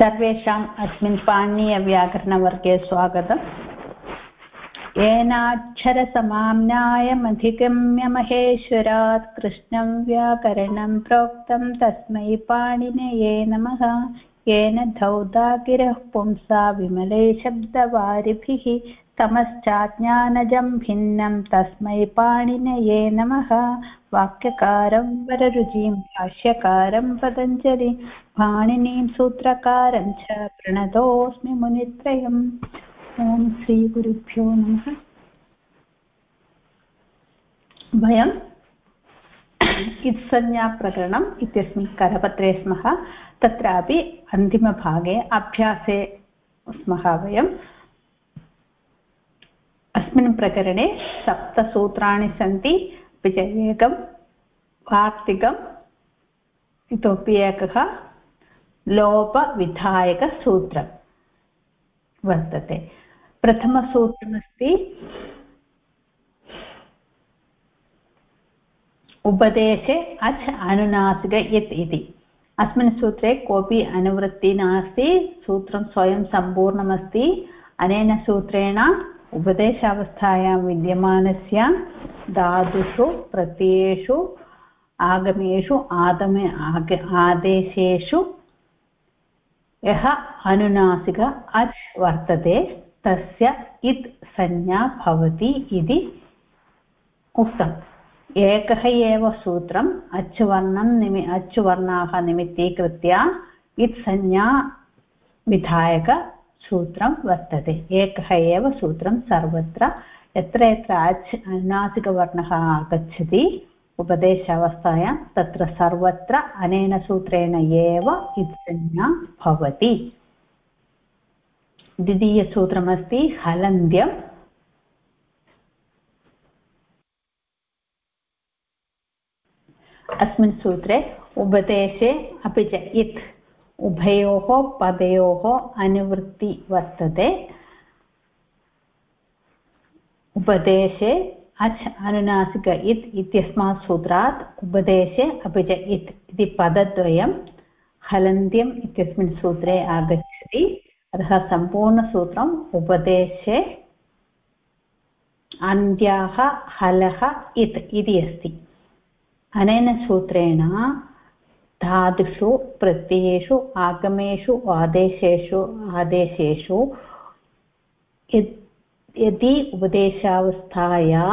सर्वेषाम् अस्मिन् पाणिनीयव्याकरणवर्गे स्वागतम्। येनाक्षरसमाम्नायमधिगम्य महेश्वरात् कृष्णं व्याकरणं प्रोक्तं तस्मै पाणिनये नमः। येन धौदागिरः पुंसा विमले शब्दवारिभिः तमश्चाज्ञानजं भिन्नं तस्मै पाणिनये नमः। वाक्यकारं वररुचिं, भाष्यकारं पतञ्जलि पाणिनीं सूत्रकारं च प्रणतोऽस्मि मुनित्रयम्। ॐ श्रीगुरुभ्यो नमः। वयम् इत्संज्ञाप्रकरणम् इत्यस्मिन् करपत्रे स्मः। तत्रापि अन्तिमभागे अभ्यासे स्मः वयम्। अस्मिन् प्रकरणे सप्तसूत्राणि सन्ति अपि च एकं वार्तिकम् इतोपि एकः लोपविधायकसूत्रं वर्तते। प्रथमसूत्रमस्ति उपदेशे अच् अनुनासिक यत् इति। अस्मिन् सूत्रे कोऽपि अनुवृत्तिः नास्ति, सूत्रं स्वयं सम्पूर्णमस्ति। अनेन सूत्रेण उपदेशावस्थायां विद्यमानस्य धातुषु, प्रत्ययेषु, आगमेषु, आदमे, आग, आदेशेषु यः अनुनासिक अच् वर्तते, तस्य इत् संज्ञा भवति इति उक्तम्। एकः एव सूत्रम्, अच् वर्णं निमि, अच् वर्णाः निमित्तीकृत्य इत् संज्ञा विधायकसूत्रं वर्तते। एकः एव सूत्रं सर्वत्र। यत्र यत्र अच् अनुनासिकवर्णः आगच्छति, उपदेशावस्थायां, तत्र सर्वत्र अनेन सूत्रेण एव इत्संज्ञा भवति। द्वितीयसूत्रमस्ति, हलन्त्यम्। अस्मिन् सूत्रे उपदेशे अपि च इत् उभयोः पदयोः अनुवृत्ति वर्तते। उपदेशे अच् अनुनासिक इत् इत्यस्मात् सूत्रात् उपदेशे अपि च इत् इति पदद्वयं हलन्त्यम् इत्यस्मिन् सूत्रे आगच्छति। अतः सम्पूर्णसूत्रम् उपदेशे अन्त्याः हलः इत् इति अस्ति। अनेन सूत्रेण धातुषु, प्रत्ययेषु, आगमेषु, आदेशेषु आदेशेषु यदि उपदेशावस्थाया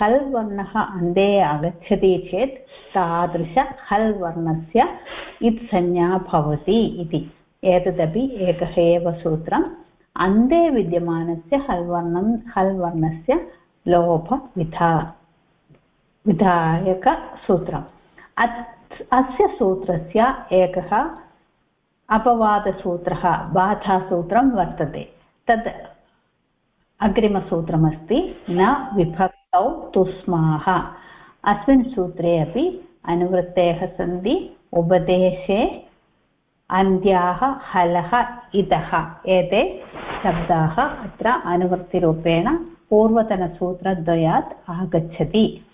हल् वर्णः अन्ते आगच्छति चेत् तादृश हल् वर्णस्य इत्संज्ञा भवति इति। एतदपि एकः एव सूत्रम्। अन्ते विद्यमानस्य हल् वर्णं हल् वर्णस्य लोपविधा, विधायकसूत्रम्। अस्य सूत्रस्य एकः अपवादसूत्रः, बाधासूत्रं वर्तते। तद् अग्रिमसूत्रमस्ति, न विभक्तौ तुस्माः। अस्मिन् सूत्रे अपि अनुवृत्तयः सन्ति, उपदेशे अन्त्याः हलः इतः एते शब्दाः अत्र अनुवृत्तिरूपेण पूर्वतनसूत्रद्वयात् आगच्छति।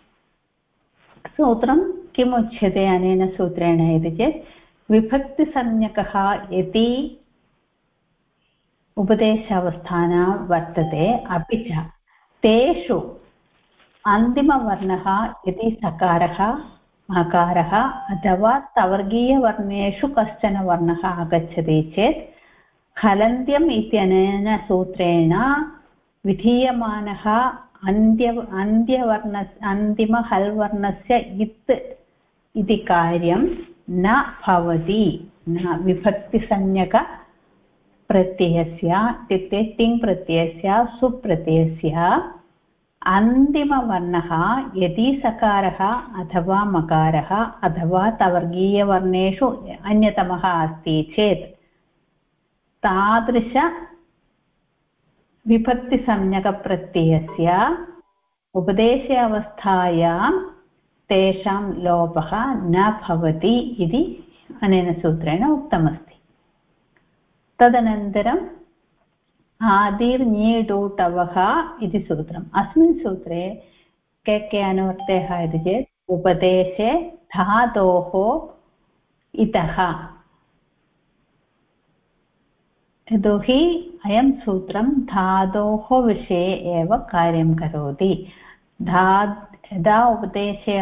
सूत्रं किम् उच्यते अनेन सूत्रेण इति चेत्, विभक्तिसंज्ञकः यदि उपदेशावस्थाना वर्तते अपि च। तेषु अन्तिमवर्णः यदि सकारः, मकारः अथवा तवर्गीयवर्णेषु कश्चन वर्णः आगच्छति चेत् हलन्त्यम् इत्यनेन सूत्रेण विधीयमानः अन्त्य अन्त्यवर्ण अन्तिमहल्वर्णस्य इत् इति कार्यं न भवति। न विभक्तिसंज्ञक प्रत्ययस्य इत्युक्ते तिङ् प्रत्ययस्य सुप्रत्ययस्य अन्तिमवर्णः यदि सकारः अथवा मकारः अथवा तवर्गीयवर्णेषु अन्यतमः अस्ति चेत् तादृश विभक्तिसंज्ञकप्रत्ययस्य उपदेशे अवस्थायां तेषां लोपः न भवति इति अनेन सूत्रेण उक्तमस्ति। तदनन्तरम् आदिर्ञीडूटवः इति सूत्रम्। अस्मिन् सूत्रे के के अनुवर्तयः इति चेत् उपदेशे धातोः इतः। यतोहि अयं सूत्रं धातोः विषये एव कार्यं करोति। धा यदा उपदेशे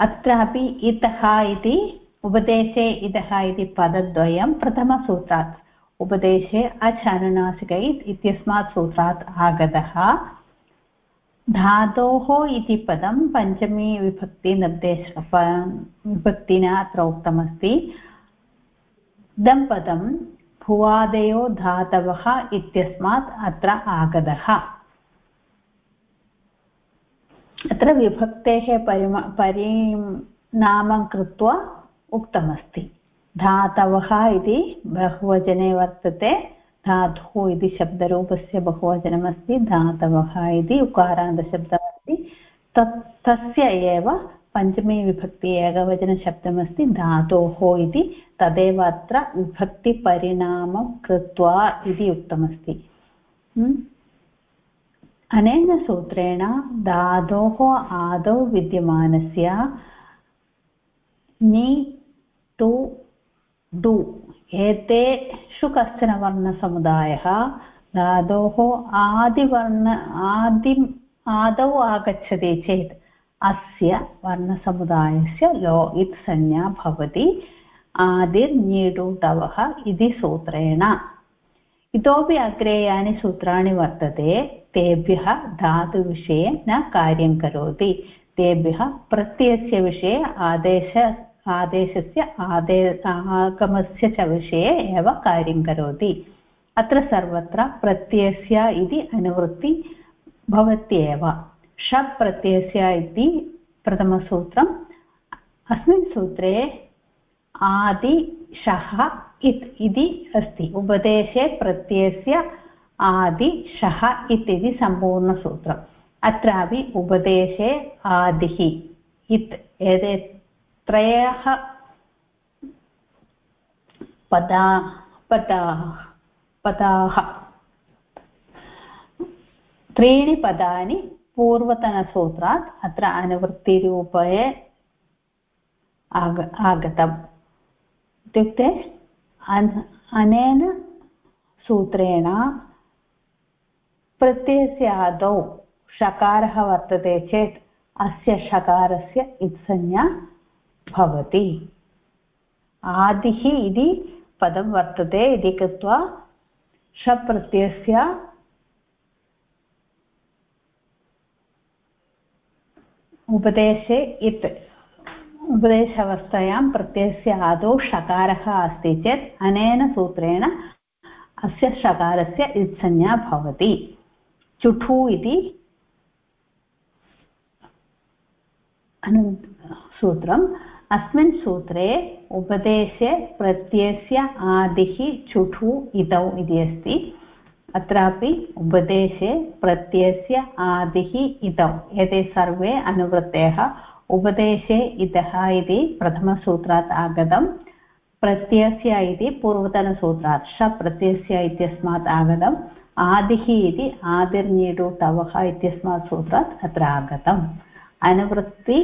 अत्रापि इतः इति उपदेशे इतः इति पदद्वयं प्रथमसूत्रात्। उपदेशे अचानुनासिक इत्यस्मात् सूत्रात् आगतः। धातोः इति पदं पञ्चमी विभक्तिनिर्देश विभक्तिना अत्र उक्तमस्ति। इदं पदं भुवादयो धातवः इत्यस्मात् अत्र आगतः। अत्र विभक्तेः परिमा परिणामं कृत्वा उक्तमस्ति। धातवः इति बहुवचने वर्तते। धातुः इति शब्दरूपस्य बहुवचनमस्ति। धातवः इति उकारान्तशब्दमस्ति। तत् तस्य एव पञ्चमी विभक्ति एकवचनशब्दमस्ति। धातोः इति तदेव अत्र विभक्तिपरिणामं कृत्वा इति उक्तमस्ति। अनेन सूत्रेण धातोः आदौ विद्यमानस्य नि टु डु एतेषु कश्चन वर्णसमुदायः धातोः आदिवर्ण, आदिम्, आदौ आगच्छति चेत् अस्य वर्णसमुदायस्य लो, इत् संज्ञा भवति आदिर्ञीडुटवः इति सूत्रेण। इतोपि अग्रे यानि सूत्राणि वर्तते। तेभ्यः धातुविषये न कार्यं करोति। तेभ्यः प्रत्ययस्य विषये, आदेश, आदेशस्य आदे, आगमस्य च विषये एव कार्यं करोति। अत्र सर्वत्र प्रत्ययस्य इति अनुवृत्ति भवत्येव। शप् प्रत्ययस्य इति प्रथमसूत्रम्। अस्मिन् सूत्रे आदि शः इत्, इति अस्ति। उपदेशे प्रत्ययस्य आदि शः इति सम्पूर्णसूत्रम्। अत्रापि उपदेशे आदिः। इत् एते त्रयः पदा, पदाः पदाः। त्रीणि पदानि पूर्वतनसूत्रात् अत्र अनुवृत्तिरूपे आग, आगतम्। इत्युक्ते अनेन सूत्रेण प्रत्ययस्य आदौ षकारः वर्तते चेत् अस्य षकारस्य इत्संज्ञा भवति। आदिः इति पदं वर्तते इति कृत्वा शप्रत्ययस्य उपदेशे इत् उपदेशावस्थायां प्रत्ययस्य आदौ षकारः अस्ति चेत् अनेन सूत्रेण अस्य षकारस्य इत्संज्ञा भवति। चुठु इति सूत्रम्। अस्मिन् सूत्रे उपदेशे प्रत्ययस्य आदिः चुठु इतौ इति अस्ति। अत्रापि उपदेशे प्रत्ययस्य आदिः इतौ। एते सर्वे अनुवृत्तयः। उपदेशे इतः इति प्रथमसूत्रात् आगतं। प्रत्ययस्य इति पूर्वतनसूत्रात्। शप्रत्ययस्य इत्यस्मात् आगतम् आदिः इति आदिर्नीडु तवः इत्यस्मात् सूत्रात् अत्र आगतम्। अनुवृत्ति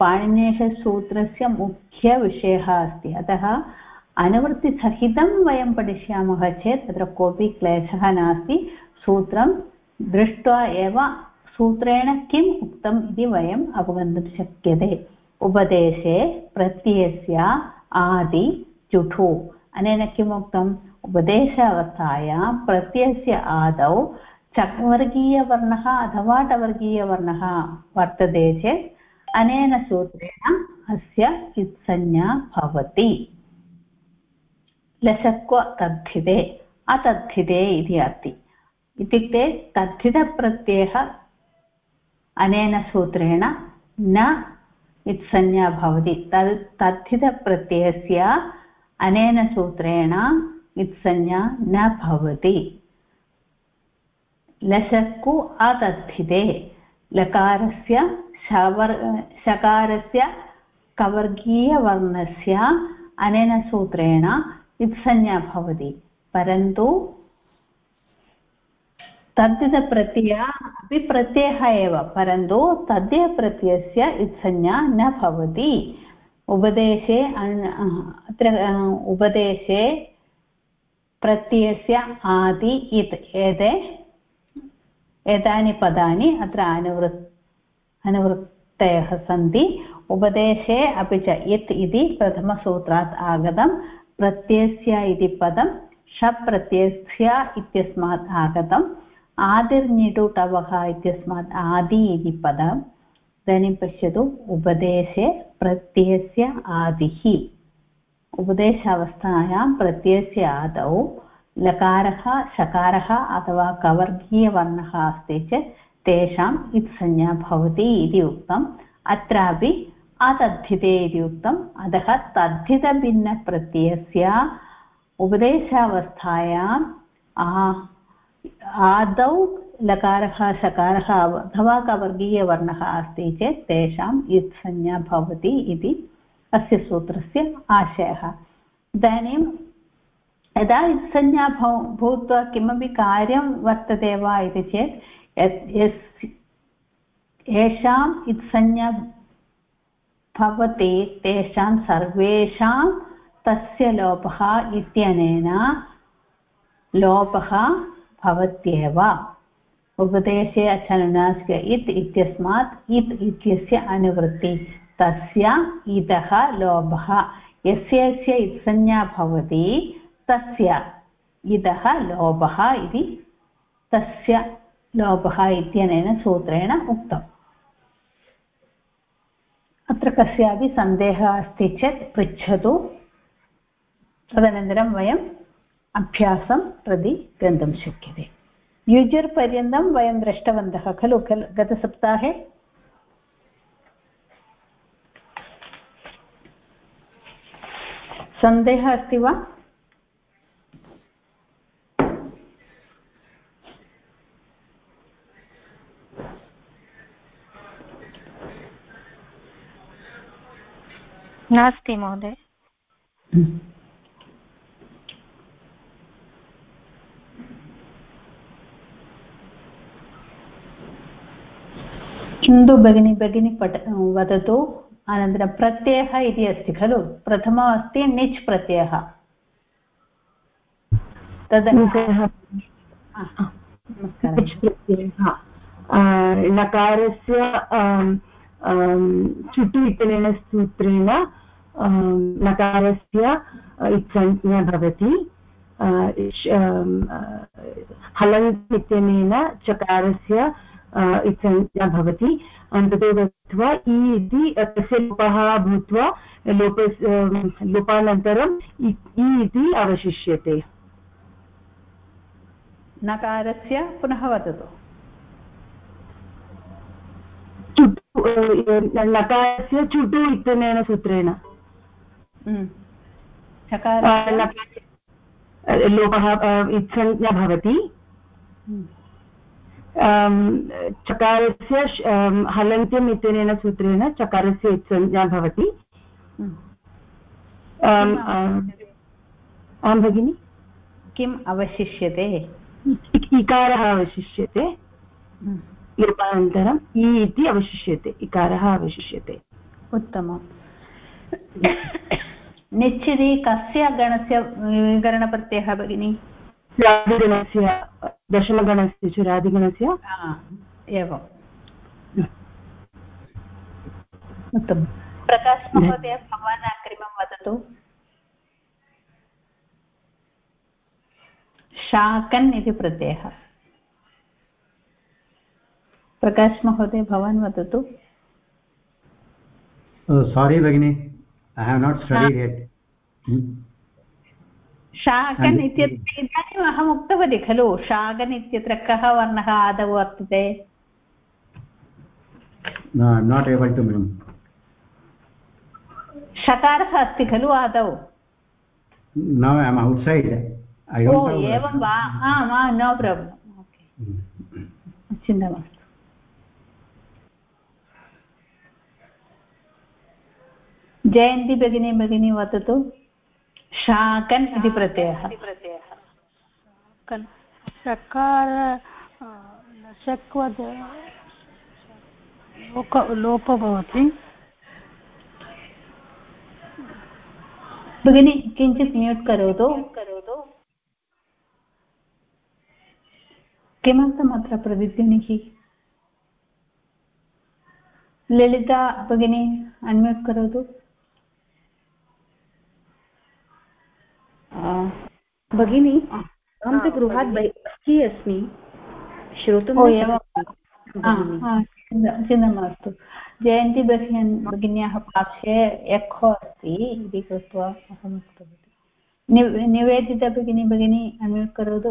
पाणिनेयसूत्रस्य मुख्यविषयः अस्ति। अतः अनुवृत्तिसहितं वयं पठिष्यामः चेत् तत्र कोऽपि क्लेशः नास्ति। सूत्रं दृष्ट्वा एव सूत्रेण किम् उक्तम् इति वयम् अवगन्तुं शक्यते। उपदेशे प्रत्ययस्य आदि जुठु। अनेन किम् उपदेश अवस्थायां प्रत्ययस्य आदौ चक्वर्गीयवर्णः अथवा टवर्गीयवर्णः वर्तते चेत् अनेन सूत्रेण अस्य चित्संज्ञा भवति। लसक्व तद्धिते, अतद्धिते इति अस्ति। इत्युक्ते तद्धितप्रत्ययः अनेन सूत्रेण न इत्संज्ञा भवति। तद्, तद्धितप्रत्ययस्य अनेन सूत्रेण इत्संज्ञा न भवति। लशक्कु अतस्थिते लकारस्य शवर्, शकारस्य कवर्गीयवर्णस्य अनेन सूत्रेण इत्संज्ञा भवति। परन्तु तद्धितप्रत्यय अपि प्रत्ययः एव, परन्तु तद्धितप्रत्ययस्य इत्संज्ञा न भवति। उपदेशे अत्र, उपदेशे प्रत्ययस्य आदि इत् एते एतानि पदानि अत्र अनुवृत् अनुवृत्तयः सन्ति। उपदेशे अपि च यत् इति प्रथमसूत्रात् आगतं। प्रत्ययस्य इति पदं शप्रत्ययस्य इत्यस्मात् आगतम् आदिर्निटुटवः इत्यस्मात् आदि इति पदम् इदानीं पश्यतु। उपदेशे प्रत्ययस्य आदिः। उपदेशावस्थायां प्रत्ययस्य आदौ लकारः, शकारः अथवा कवर्गीयवर्णः अस्ति चेत् तेषाम् इत्संज्ञा भवति इति उक्तम्। अत्रापि अतद्धिते इति उक्तम्। अतः तद्धितभिन्नप्रत्ययस्य उपदेशावस्थायाम् आदौ लकारः, शकारः अथवा कवर्गीयवर्णः अस्ति चेत् तेषाम् इत्संज्ञा भवति इति अस्य सूत्रस्य आशयः। इदानीं यदा संज्ञा भव भूत्वा किमपि कार्यं वर्तते वा इति चेत् येषाम् इत्संज्ञा भवति, तेषां सर्वेषां तस्य लोपः इत्यनेन लोपः भवत्येव। उपदेशे अचनुनासिक इत् इत्यस्मात् इत् इत्यस्य अनुवृत्ति। तस्य इतः लोभः। यस्य यस्य इत्संज्ञा भवति, तस्य इतः लोभः इति, तस्य लोभः इत्यनेन सूत्रेण उक्तम्। अत्र कस्यापि सन्देहः अस्ति चेत् पृच्छतु। तदनन्तरं वयम् अभ्यासं प्रति गन्तुं शक्यते। युजर् पर्यन्तं वयं दृष्टवन्तः खलु खलु गतसप्ताहे? सन्देहः अस्ति वा नास्ति महोदय। किन्तु भगिनी भगिनी पठ वदतु अनन्तरं प्रत्ययः इति अस्ति खलु? प्रथमम् अस्ति निच् प्रत्ययः। तद् नकारस्य चुटु इत्यनेन सूत्रेण नकारस्य संज्ञा भवति। हलन्त् इत्यनेन चकारस्य संज्ञा भवति। ततो गत्वा इ इति तस्य लोपः भूत्वा लोप लोपानन्तरम् इ इति अवशिष्यते। नकारस्य पुनः वदतु। चुटु नकारस्य चुटु इत्यनेन सूत्रेण। हम्म। लोपः इत्संज्ञा भवति। हम्म। चकारस्य हलन्त्यम् इत्यनेन सूत्रेण चकारस्य संज्ञा भवति आं भगिनि किम् अवशिष्यते इकारः अवशिष्यते लोपानन्तरम् इ इति अवशिष्यते इकारः अवशिष्यते उत्तमम् निश्चिति कस्य गणस्य विकरणप्रत्ययः भगिनी राधिगणस्य दशमगणस्य च राधिगणस्य? एवम् उत्तमं प्रकाश महोदय भवान् अग्रिमं वदतु। शाकन् इति प्रत्ययः। प्रकाश महोदय भवान् वदतु। सारी भगिनी ऐ हेव् नाट् स्टडीड् शाकन् इत्यत्र इदानीम् अहम् उक्तवती खलु शाकन् इत्यत्र कः वर्णः आदौ वर्तते? नाट् एबल् टु मेम् षकारः अस्ति खलु आदौ? एवं वा? आम् नो प्राब्लम् चिन्ता मास्तु। जयन्ती भगिनी भगिनी वदतु। शाकन् इति प्रत्ययः। शकार शक्वद् लोक लोप भवति। भगिनि किञ्चित् म्यूट् करोतु। करोतु। किमर्थम् अत्र ललिता भगिनी अन्म्यूट् करोतु। भगिनी अहं तु गृहात् बहिः अस्मि। श्रोतुं चिन्ता मास्तु। जयन्ती भगिनी भगिन्याः पार्श्वे एखो अस्ति इति कृत्वा अहम् उक्तवती। निवेदिता भगिनी भगिनी म्यूट् करोतु।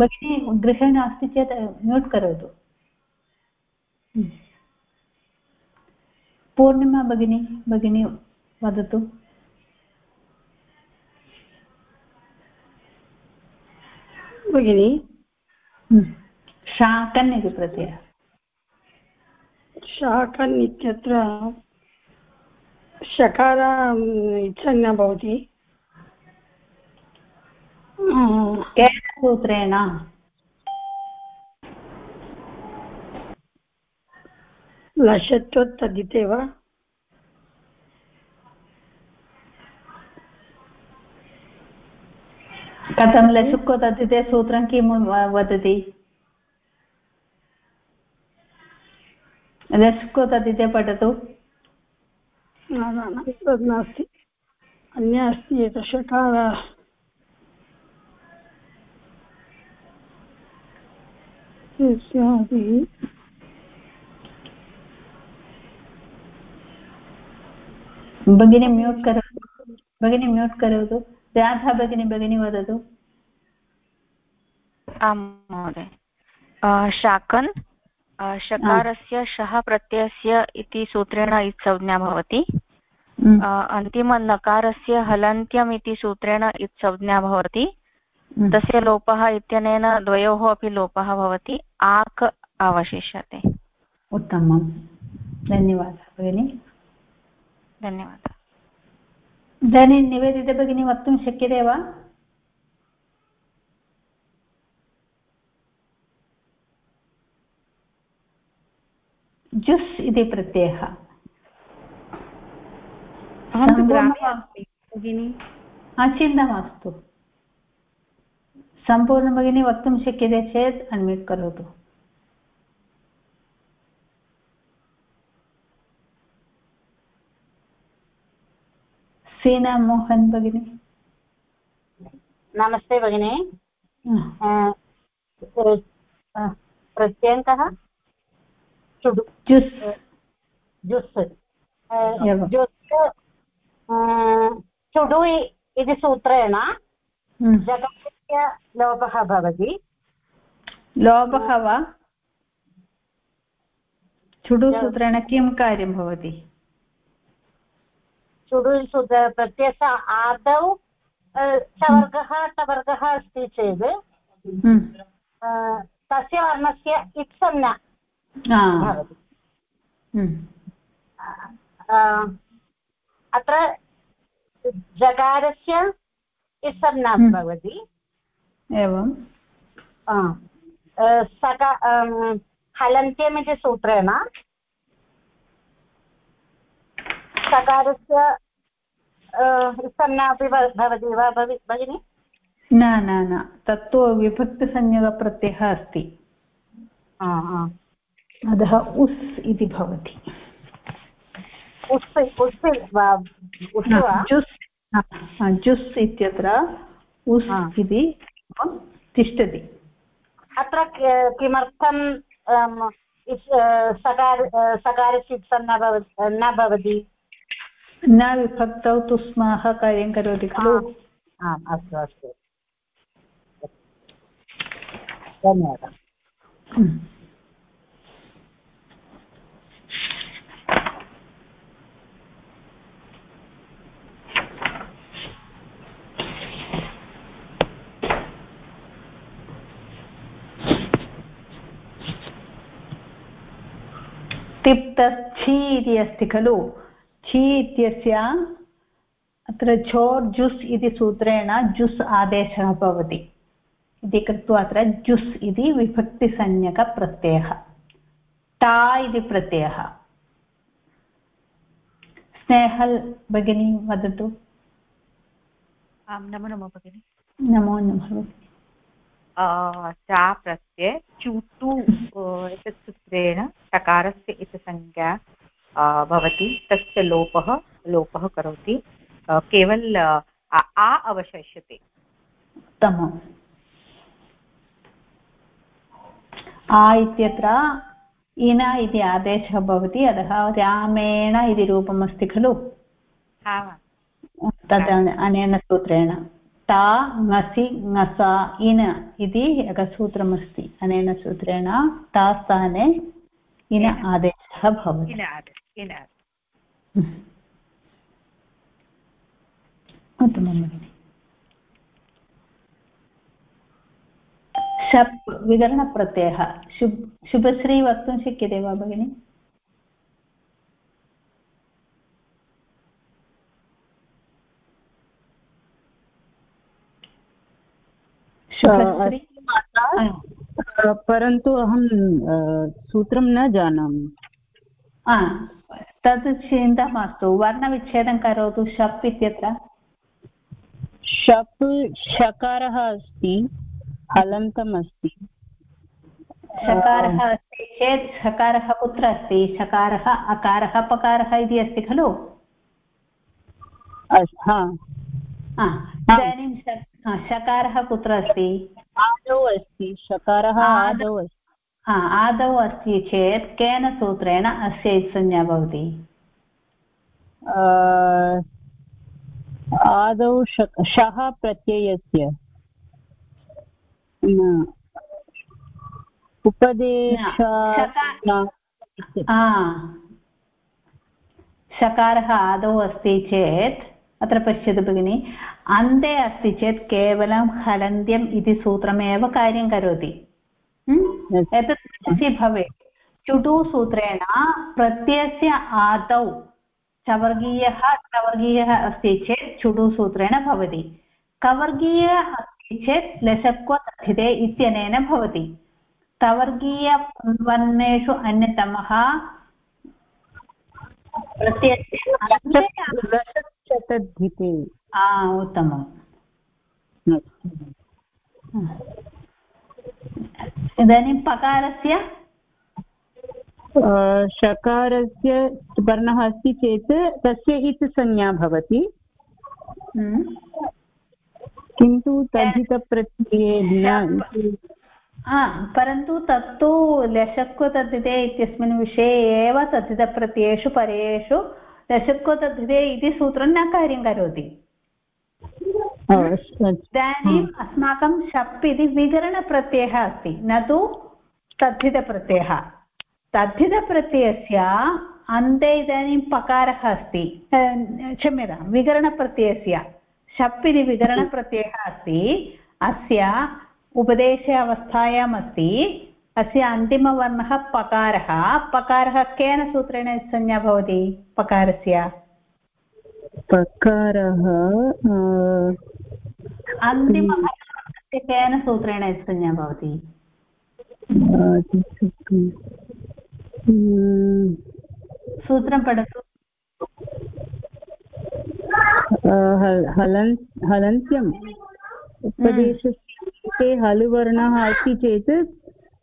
भगिनी गृहे नास्ति चेत् म्यूट् करोतु। पूर्णिमा भगिनी भगिनी वदतु। भगिनि। शाकन् इति प्रत्ययः। शाकन् इत्यत्र शकार इच्छन्ना भवति। केन सूत्रेण लशत्वत् तदिते वा? कथं लशुक्को तद्धिते सूत्रं किं वदति? लशुक्को तद्धिते पठतु। न न तद् नास्ति। अन्य अस्ति एतत् षकार भगिनी म्यूट् करोतु। भगिनी म्यूट् करोतु। राधा भगिनी भगिनी वदतु। आं महोदय। शाकन् शकारस्य शः प्रत्ययस्य इति सूत्रेण इत्संज्ञा भवति। अन्तिमनकारस्य हलन्त्यम् इति सूत्रेण इत्संज्ञा भवति। तस्य लोपः इत्यनेन द्वयोः अपि लोपः भवति। आक् अवशिष्यते। उत्तमं धन्यवादः भगिनि। धन्यवादः। इदानीं निवेदिता भगिनी वक्तुं शक्यते वा जुस् इति प्रत्ययः चिन्ता मास्तु सम्पूर्णं भगिनी वक्तुं शक्यते चेत् अन्म्यूट् करोतु सीना मोहन् भगिनी। नमस्ते भगिनि। प्रत्यङ्कः? जुस्। जुस्। जुस् चुडु इति सूत्रेण जगतस्य लोपः भवति। लोपः वा? चुडुसूत्रेण किं कार्यं भवति? चुडु प्रत्ययस्य आदौ चवर्गः टवर्गः अस्ति चेत् तस्य वर्णस्य इत्संज्ञा भवति। अत्र जकारस्य इत्संज्ञा भवति। एवं। सका हलन्त्यमिति सूत्रेण सकारस्य संज्ञा अपि भवति वा भगिनि? न न न. तत्तु विभक्तिसंज्ञकप्रत्ययः अस्ति. अतः उस् इति भवति. जुस् इत्यत्र उस् इति तिष्ठति. अत्र किमर्थं सकार सकारस्य न भवति? न विभक्तौ तु स्माः कार्यं करोति खलु? आम् अस्तु अस्तु। धन्यवादः। तिप्तस्थि इति अस्ति खलु? छि इत्यस्य अत्र झोर् जुस् इति सूत्रेण जुस् आदेशः भवति। इति कृत्वा अत्र जुस् इति विभक्तिसंज्ञकप्रत्ययः। टा इति प्रत्ययः। स्नेहल् भगिनी वदतु। आं नमो नमः भगिनि। नमो नमः। चा प्रत्यय चुटु एतत् सूत्रेण चकारस्य इति संज्ञा भवति तस्य लोपः लोपः करोति। केवल आ अवशिष्यते। उत्तमम्। आ इत्यत्र इन इति आदेशः भवति अतः रामेण इति रूपमस्ति खलु। तद् अनेन सूत्रेण। ता ङसि ङसा इन इति एकसूत्रमस्ति। अनेन सूत्रेण ता स्थाने इन आदेशः भवति। उत्तमं भगिनि शप् विकरणप्रत्ययः शुभ शुभश्री वक्तुं शक्यते वा भगिनि परन्तु अहं सूत्रं न जानामि तत् चिन्ता मास्तु वर्णविच्छेदं करोतु शप् इत्यत्र शप् शकारः अस्ति हलन्तम् अस्ति शकारः अस्ति चेत् शकारः कुत्र अस्ति शकारः अकारः पकारः इति अस्ति खलु इदानीं शकारः कुत्र अस्ति आदौ अस्ति शकारः आदौ अस्ति आदौ अस्ति चेत् केन सूत्रेण अस्य संज्ञा भवति आदौ शः प्रत्ययस्य उपदेश शकारः आदौ अस्ति चेत् अत्र पश्यतु भगिनि अन्ते अस्ति चेत् केवलं हलन्त्यम् इति सूत्रमेव कार्यं करोति एतत् भवेत्। चुटु सूत्रेण प्रत्ययस्य आदौ चवर्गीयः चवर्गीयः अस्ति चेत् चुटु सूत्रेण भवति। कवर्गीय अस्ति चेत् लशक्व लशक्वतथिते इत्यनेन भवति। तवर्गीयवर्णेषु अन्यतमः प्रत्ययस्य उत्तमम्। इदानीं पकारस्य? शकारस्य वर्णः अस्ति चेत् तस्य इत् संज्ञा भवति। हम्म। किन्तु तद्धितप्रत्यये न परन्तु तत्तु लशक्व तद्धिते इत्यस्मिन् विषये एव तद्धितप्रत्ययेषु परेषु दशकोतद्धिते इति सूत्रं न कार्यं करोति। इदानीम् अस्माकं शप् इति विकरणप्रत्ययः अस्ति। न तु तद्धितप्रत्ययः। तद्धितप्रत्ययस्य अन्ते इदानीं पकारः अस्ति। क्षम्यतां विकरणप्रत्ययस्य। शप् इति विकरणप्रत्ययः अस्ति। अस्य उपदेशे अवस्थायाम् अस्ति। अस्य अन्तिमवर्णः पकारः। पकारः केन सूत्रेण संज्ञा भवति? पकारस्य। पकारः अन्तिमः केन सूत्रेण संज्ञा भवति सूत्रं पठतु हलन् हलन्त्यम् उपदेशस्य हलुवर्णः अस्ति चेत्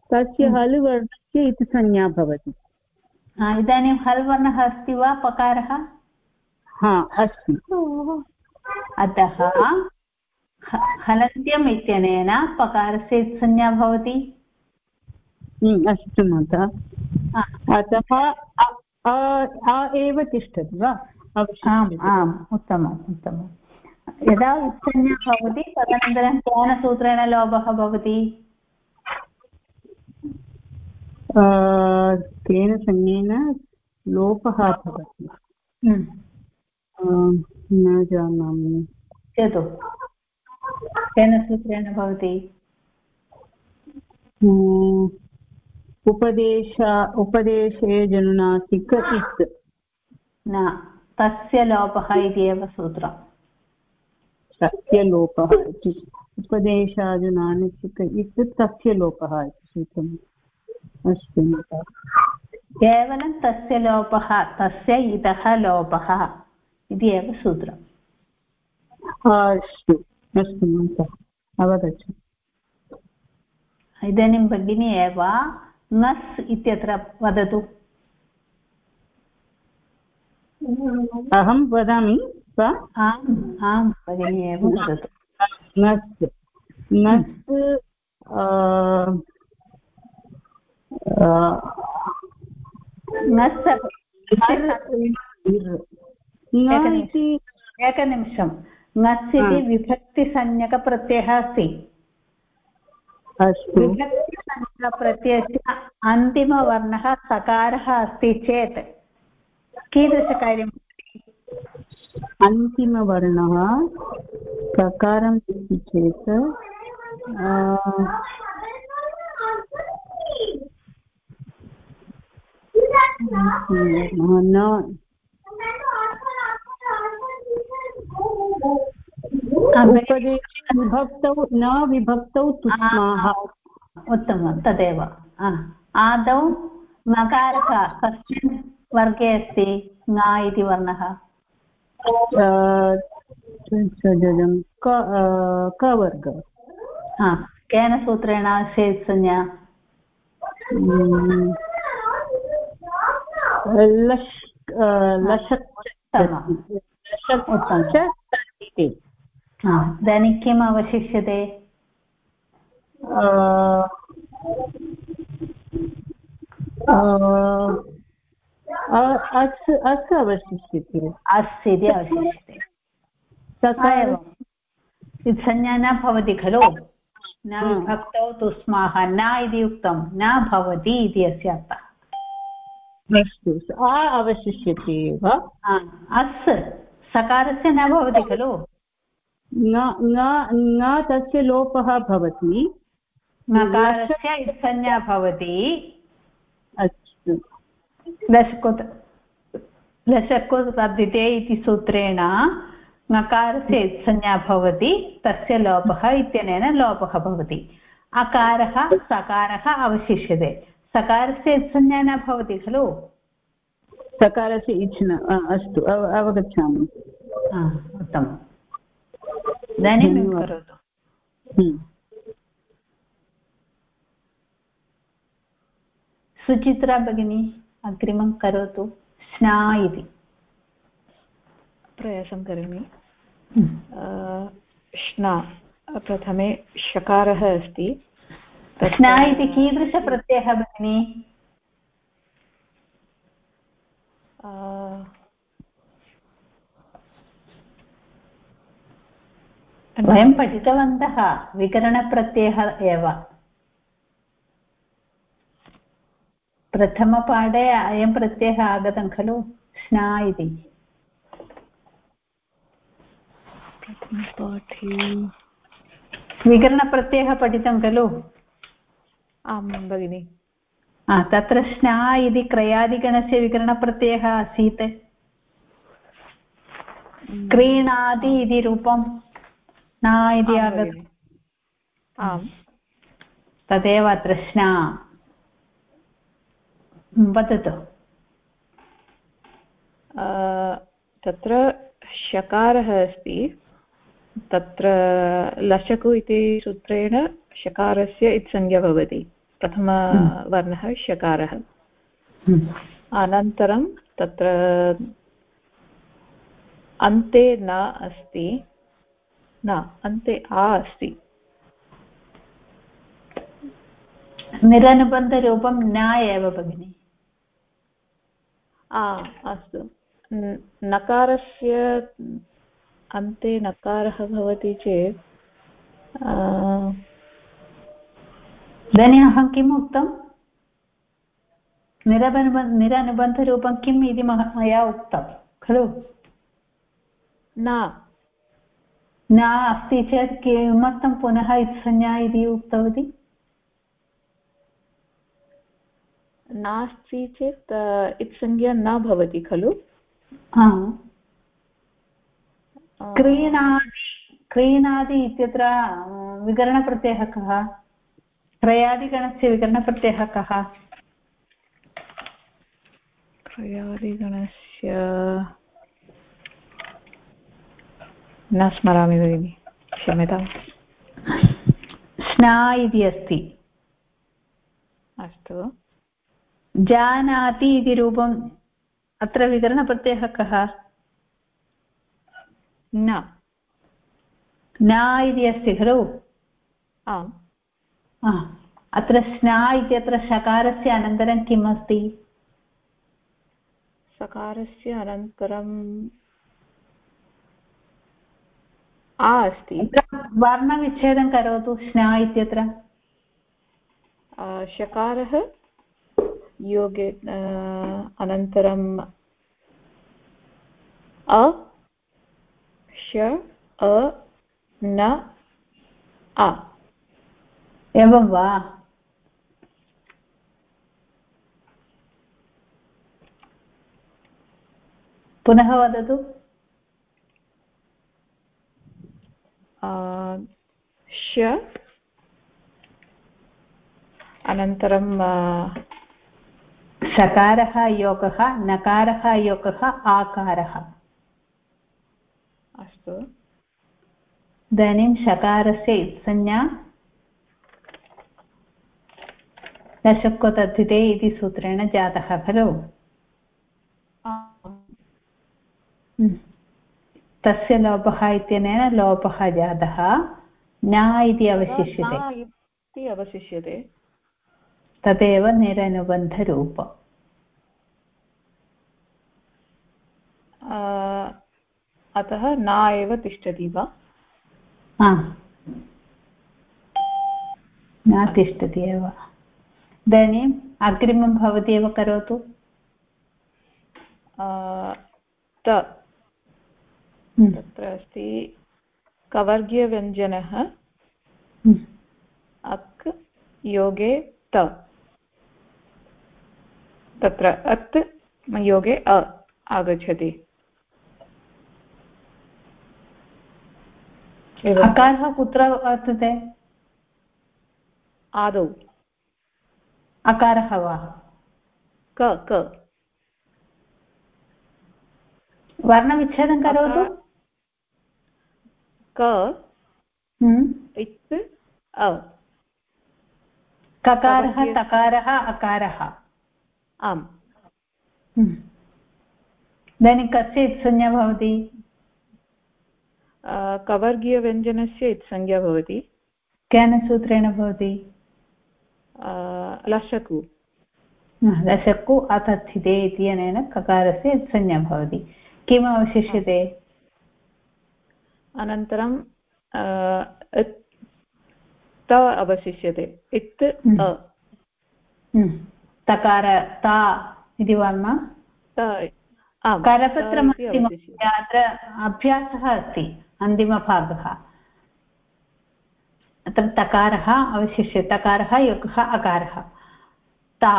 तस्य हम्म। हल् वर्णस्य इति संज्ञा भवति इदानीं हल् वर्णः अस्ति वा पकारः हा अस्ति अतः हलन्त्यम् इत्यनेन पकारस्य संज्ञा भवति? हम्म, अस्तु माता। अतः अ एव तिष्ठति वा? आम् आम् उत्तमम् उत्तमं यदा उत्संज्ञा भवति तदनन्तरं केन सूत्रेण लोभः भवति? तेन संज्ञेन लोपः भवति। हम्म। न जानामि। चतु केन सूत्रेण भवति। उपदेश उपदेशे जनुनासिक इत्। न तस्य लोपः इति एव सूत्रम्। तस्य लोपः इति। उपदेशाजुनानिसिक इत् तस्य लोपः इति सूत्रम्। अस्तु केवलं तस्य लोपः तस्य इतः लोपः इति एव सूत्रम्। अस्तु। अस्तु महोदय अवगच्छामि इदानीं भगिनी एव नस् इत्यत्र वदतु अहं वदामि वा आम् आं भगिनी एव वदतु नस् नस् नस् इति नस् इति विभक्तिसंज्ञकप्रत्ययः अस्ति। अस्तु। विभक्तिसंज्ञकप्रत्ययस्य अन्तिमवर्णः सकारः अस्ति चेत्। कीदृशकार्यं अन्तिमवर्णः सकारम् इति चेत् न विभक्तौ न विभक्तौ तुष्माः। उत्तमं तदेव। आदौ नकारः कस्मिन् वर्गे अस्ति? ङ इति वर्णः। क वर्ग। केन सूत्रेण शेत्संज्ञा लश् लशक् इदानीं किम् अवशिष्यते? अस् अस् अवशिष्यते। अस् इति अवशिष्यते। तथा एव। संज्ञा न भवति खलु? न विभक्तौ तुस्माः न इति उक्तं। न भवति इति अस्य अर्थः। अस्तु। आ अवशिष्यते एव अस्। सकारस्य न भवति खलु? न तस्य लोपः भवति। नकारस्य संज्ञा भवति। अस्तु। लशकोत् वर्धिते इति सूत्रेण नकारस्य संज्ञा भवति तस्य लोपः इत्यनेन लोपः भवति। अकारः सकारः अवशिष्यते। सकारस्य संज्ञा न भवति खलु? सकारस्य इच् न अस्तु अवगच्छामि। उत्तमम्। इदानीं करोतु। सुचित्रा भगिनी अग्रिमं करोतु। स्ना इति। प्रयासं करोमि। श्ना प्रथमे शकारः अस्ति। स्ना इति कीदृशप्रत्ययः भगिनि? वयं पठितवन्तः विकरणप्रत्ययः एव. प्रथमपाठे अयं प्रत्ययः आगतं खलु? स्ना इति. विकरणप्रत्ययः पठितं खलु? आं भगिनि. तत्र स्ना इति क्रयादिगणस्य विकरणप्रत्ययः आसीत् क्रीणाति इति रूपं न इति आगतम् आम् तदेव अत्र स्ना वदतु तत्र शकारः अस्ति तत्र लशकु इति सूत्रेण शकारस्य इत्संज्ञा भवति प्रथमवर्णः शकारः अनन्तरं तत्र अन्ते न अस्ति। न अन्ते आ अस्ति। निरनुबन्धरूपं न एव भगिनि। अस्तु। नकारस्य अन्ते नकारः भवति चेत् इदानीम् अहं किम् उक्तं? निरबन्ध निरनुबन्धरूपं किम् इति मया उक्तं खलु? न। न अस्ति चेत् किमर्थं पुनः इत्संज्ञा इति उक्तवती? नास्ति चेत् इत्संज्ञा न भवति खलु? क्रीणादि क्रीणादि इत्यत्र विकरणप्रत्ययः कः? क्रयादिगणस्य विकरणप्रत्ययः कः? क्रयादिगणस्य न स्मरामि भगिनि क्षम्यताम्। स्ना इति अस्ति। अस्तु। जानाति इति रूपम् अत्र विकरणप्रत्ययः कः? न। न इति अस्ति खलु? आम्। अत्र स्ना इत्यत्र शकारस्य अनन्तरं किम् अस्ति? सकारस्य अनन्तरं आ अस्ति। वर्णविच्छेदं करोतु स्ना इत्यत्र शकारः योगे अनन्तरम् अ श अ न आ एवं वा। पुनः वदतु। श अनन्तरं सकारः योगः नकारः योगः आकारः। अस्तु। इदानीं शकारस्य संज्ञा। दशक्वतद्धिते इति सूत्रेण जातः खलु? तस्य लोपः इत्यनेन लोपः जातः। न इति अवशिष्यते। इति अवशिष्यते। तदेव निरनुबन्धरूप। अतः न एव तिष्ठति वा? न तिष्ठति एव। इदानीम् अग्रिमं भवती एव करोतु हम्म। तत्र अस्ति कवर्गीयव्यञ्जनः। हम्म। अक् योगे त। तत्र अत् योगे अ आगच्छति। अकारः कुत्र वर्तते? आदौ। अकारः वा। क क। वर्णविच्छेदं करोतु। क हम्म। इत् ककारः तकारः अकारः। आम्। हम्म। इदानीं कस्य इत्संज्ञा भवति? कवर्गीयव्यञ्जनस्य इत्संज्ञा भवति। केन सूत्रेण भवति? लशकु। लशकु अतथिते इत्यनेन ककारस्य संज्ञा भवति किम् अवशिष्यते अनन्तरं त अवशिष्यते इत्। हम्म। तकार ता इति वर्ण करपत्रमस्ति अत्र अभ्यासः अस्ति अन्तिमभागः अत्र तकारः अवशिष्य तकारः योगः अकारः। ता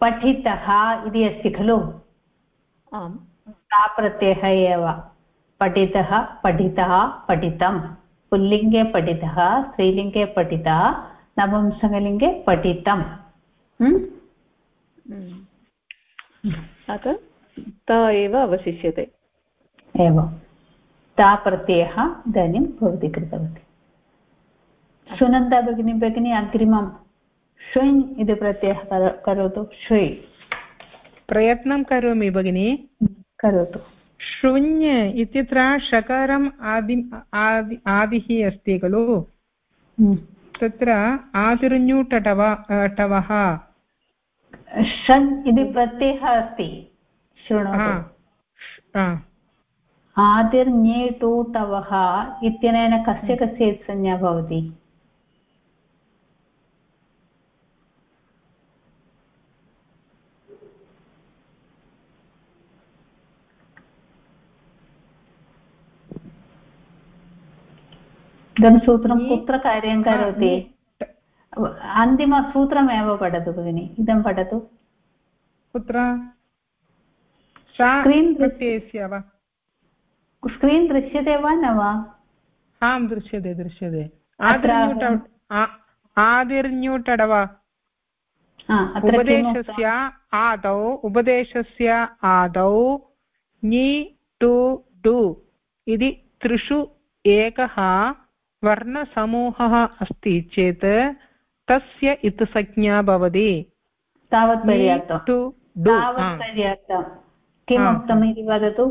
पठितः इति अस्ति खलु? आम्। ता प्रत्ययः एव। पठितः पठितः पठितं पुल्लिङ्गे पठितः स्त्रीलिङ्गे पठितः नपुंसकलिङ्गे पठितम्। अतः त एव अवशिष्यते। एवं। ता प्रत्ययः इदानीं भवती कृतवती। सुनन्दा भगिनी भगिनी अग्रिमं श्वञ् इति प्रत्ययः करोतु श्वै। प्रयत्नं करोमि भगिनि। करोतु। शृञ् इत्यत्र शकारम् आदि आदि आदिः अस्ति खलु। तत्र आदिर्ञु टटव टवः। षण् इति प्रत्ययः अस्ति शृणोतु। आदिर्ञे टवः इत्यनेन कस्य कस्य संज्ञा भवति? इदं कुत्र कार्यं करोति अन्तिमसूत्रमेव पठतु भगिनि इदं पठतु कुत्र स्क्रीन् दृश्यस्य वा स्क्रीन् दृश्यते वा न वा आं दृश्यते दृश्यते आदिर्न्यूटड वा उपदेशस्य आदौ उपदेशस्य आदौ ङि टु डु इति त्रिषु एकः वर्णसमूहः अस्ति चेत् तस्य इत् संज्ञा भवति। तावत् पर्याप्तं। टु तावत् पर्याप्तं। किम् उक्तम् इति वदतु?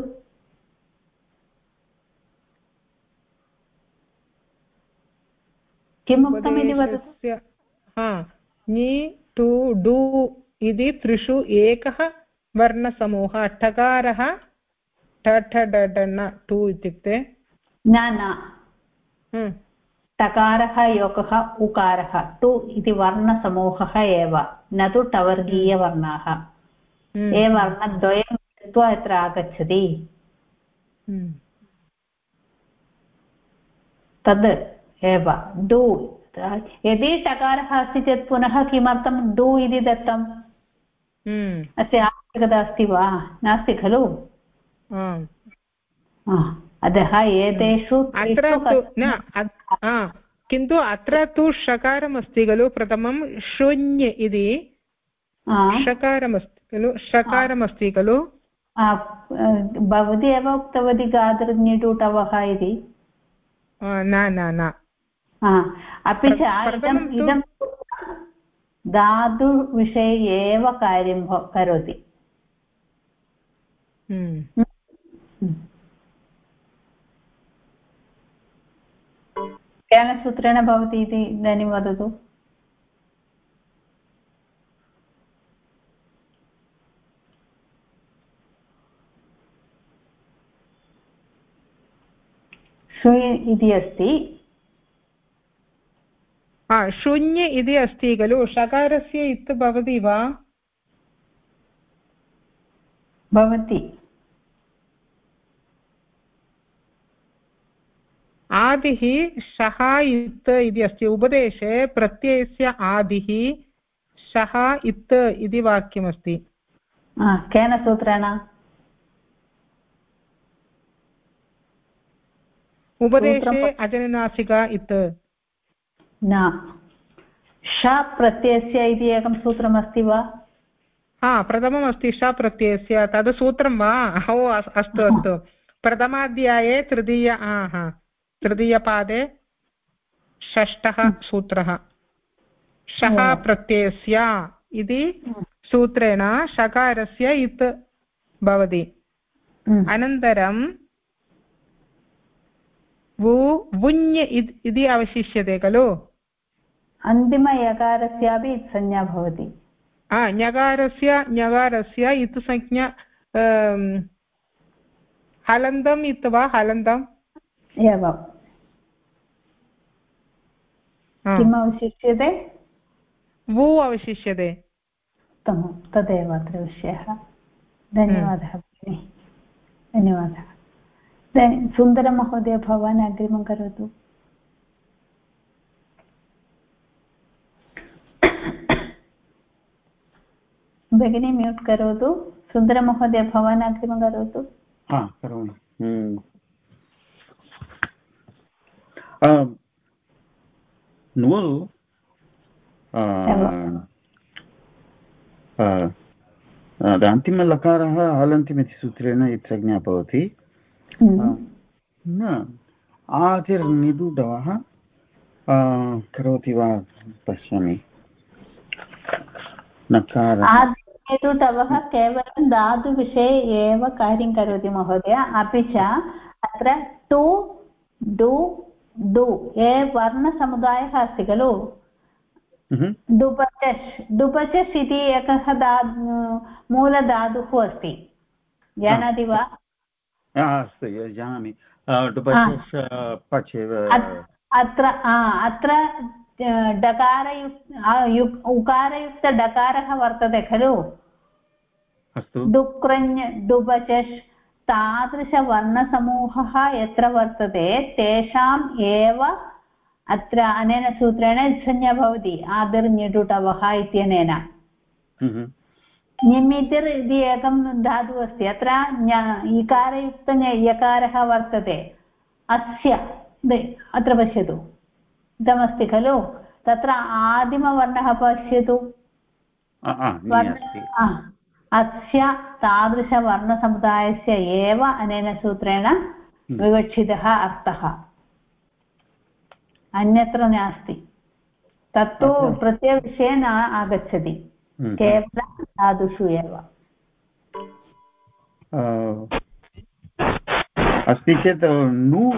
किम् उक्तम् इति वदतु? हा नि टु डु इति त्रिषु एकः वर्णसमूहः ठकारः ठ ठ ड ड टु इत्युक्ते। न न। टकारः योगः उकारः टु इति वर्णसमूहः एव न तु टवर्गीयवर्णाः। हम्म, ये वर्णद्वयं मिलित्वा अत्र आगच्छति। हम्म, तद् एव डु यदि टकारः अस्ति चेत् पुनः किमर्थं डु इति दत्तम्? हम्म, अस्य आवश्यकता अस्ति वा? नास्ति खलु? अतः एतेषु अत्र न किन्तु अत्र तु षकारम् अस्ति खलु प्रथमं शून्य इति षकारमस्ति खलु षकारमस्ति खलु। भवती एव उक्तवती गादृन्यटुटवः इति? न न न। अपि च इदम् इदं धातुविषये एव कार्यं करोति। केन सूत्रेण भवति इति इदानीं वदतु श्रूय इति अस्ति हा शून्य इति अस्ति खलु षकारस्य इत् भवति वा भवति आदिः शः इत् इति अस्ति उपदेशे प्रत्ययस्य आदिः शः इत् इति वाक्यमस्ति। हा, केन सूत्रेण? उपदेशे अजनुनासिका इत्। न। श प्रत्ययस्य इति एकं सूत्रमस्ति वा? हा प्रथममस्ति श प्रत्ययस्य तद् सूत्रं वा? ओ अस्तु अस्तु। प्रथमाध्याये तृतीय आ हा। तृतीयपादे षष्ठः सूत्रः. शः। प्रत्ययस्य इति सूत्रेण षकारस्य इत् भवति. हम्म. अनन्तरं वु वुञ् इत्- अवशिष्यते खलु? अन्तिमयकारस्यापि संज्ञा भवति. हा ञकारस्य ञकारस्य इत् संज्ञा हलन्तम् इत् वा हलन्तम् एवं। हा, किम् अवशिष्यते? वु अवशिष्यते। उत्तमं। तदेव अत्र विषयः। धन्यवादः भगिनि। धन्यवादः। सुन्दरमहोदय भवान् अग्रिमं करोतु। भगिनी म्यूट् करोतु। सुन्दरमहोदय भवान् अग्रिमं करोतु। करोमि। आ, आ, अन्तिमलकारः हलन्तिमिति सूत्रेण इत्संज्ञा भवति. न आतिर्निदुडवः करोति वा पश्यामि नकार आदिहेतु केवलं धातुविषये एव कार्यं करोति महोदय अपि च अत्र टु डु डु ये वर्णसमुदायः अस्ति खलु. डुपचस् डुपचस् इति एकः धा मूलधातुः अस्ति। जानाति वा? अस्तु जानामि। अत्र अत्र डकारयुक् उकारयुक्तडकारः वर्तते खलु? डुक्रञ् डुबचष् तादृशवर्णसमूहः यत्र वर्तते तेषाम् एव अत्र अनेन सूत्रेण संज्ञा भवति आदिर्निडुटवः इत्यनेन। Mhm. निमितिर् इति एकं धातुः अस्ति अत्र ञ- इकारयुक्त यकारः वर्तते। अस्य दे- अत्र पश्यतु। इदमस्ति खलु? तत्र आदिमवर्णः पश्यतु। आ, आ, नि वर्ण अस्ति आ, अस्य तादृशवर्णसमुदायस्य एव अनेन सूत्रेण विवक्षितः अर्थः अन्यत्र नास्ति तत्तु प्रत्ययविषये न आगच्छति हम्म। केवलं धातुषु एव अस्ति चेत् नु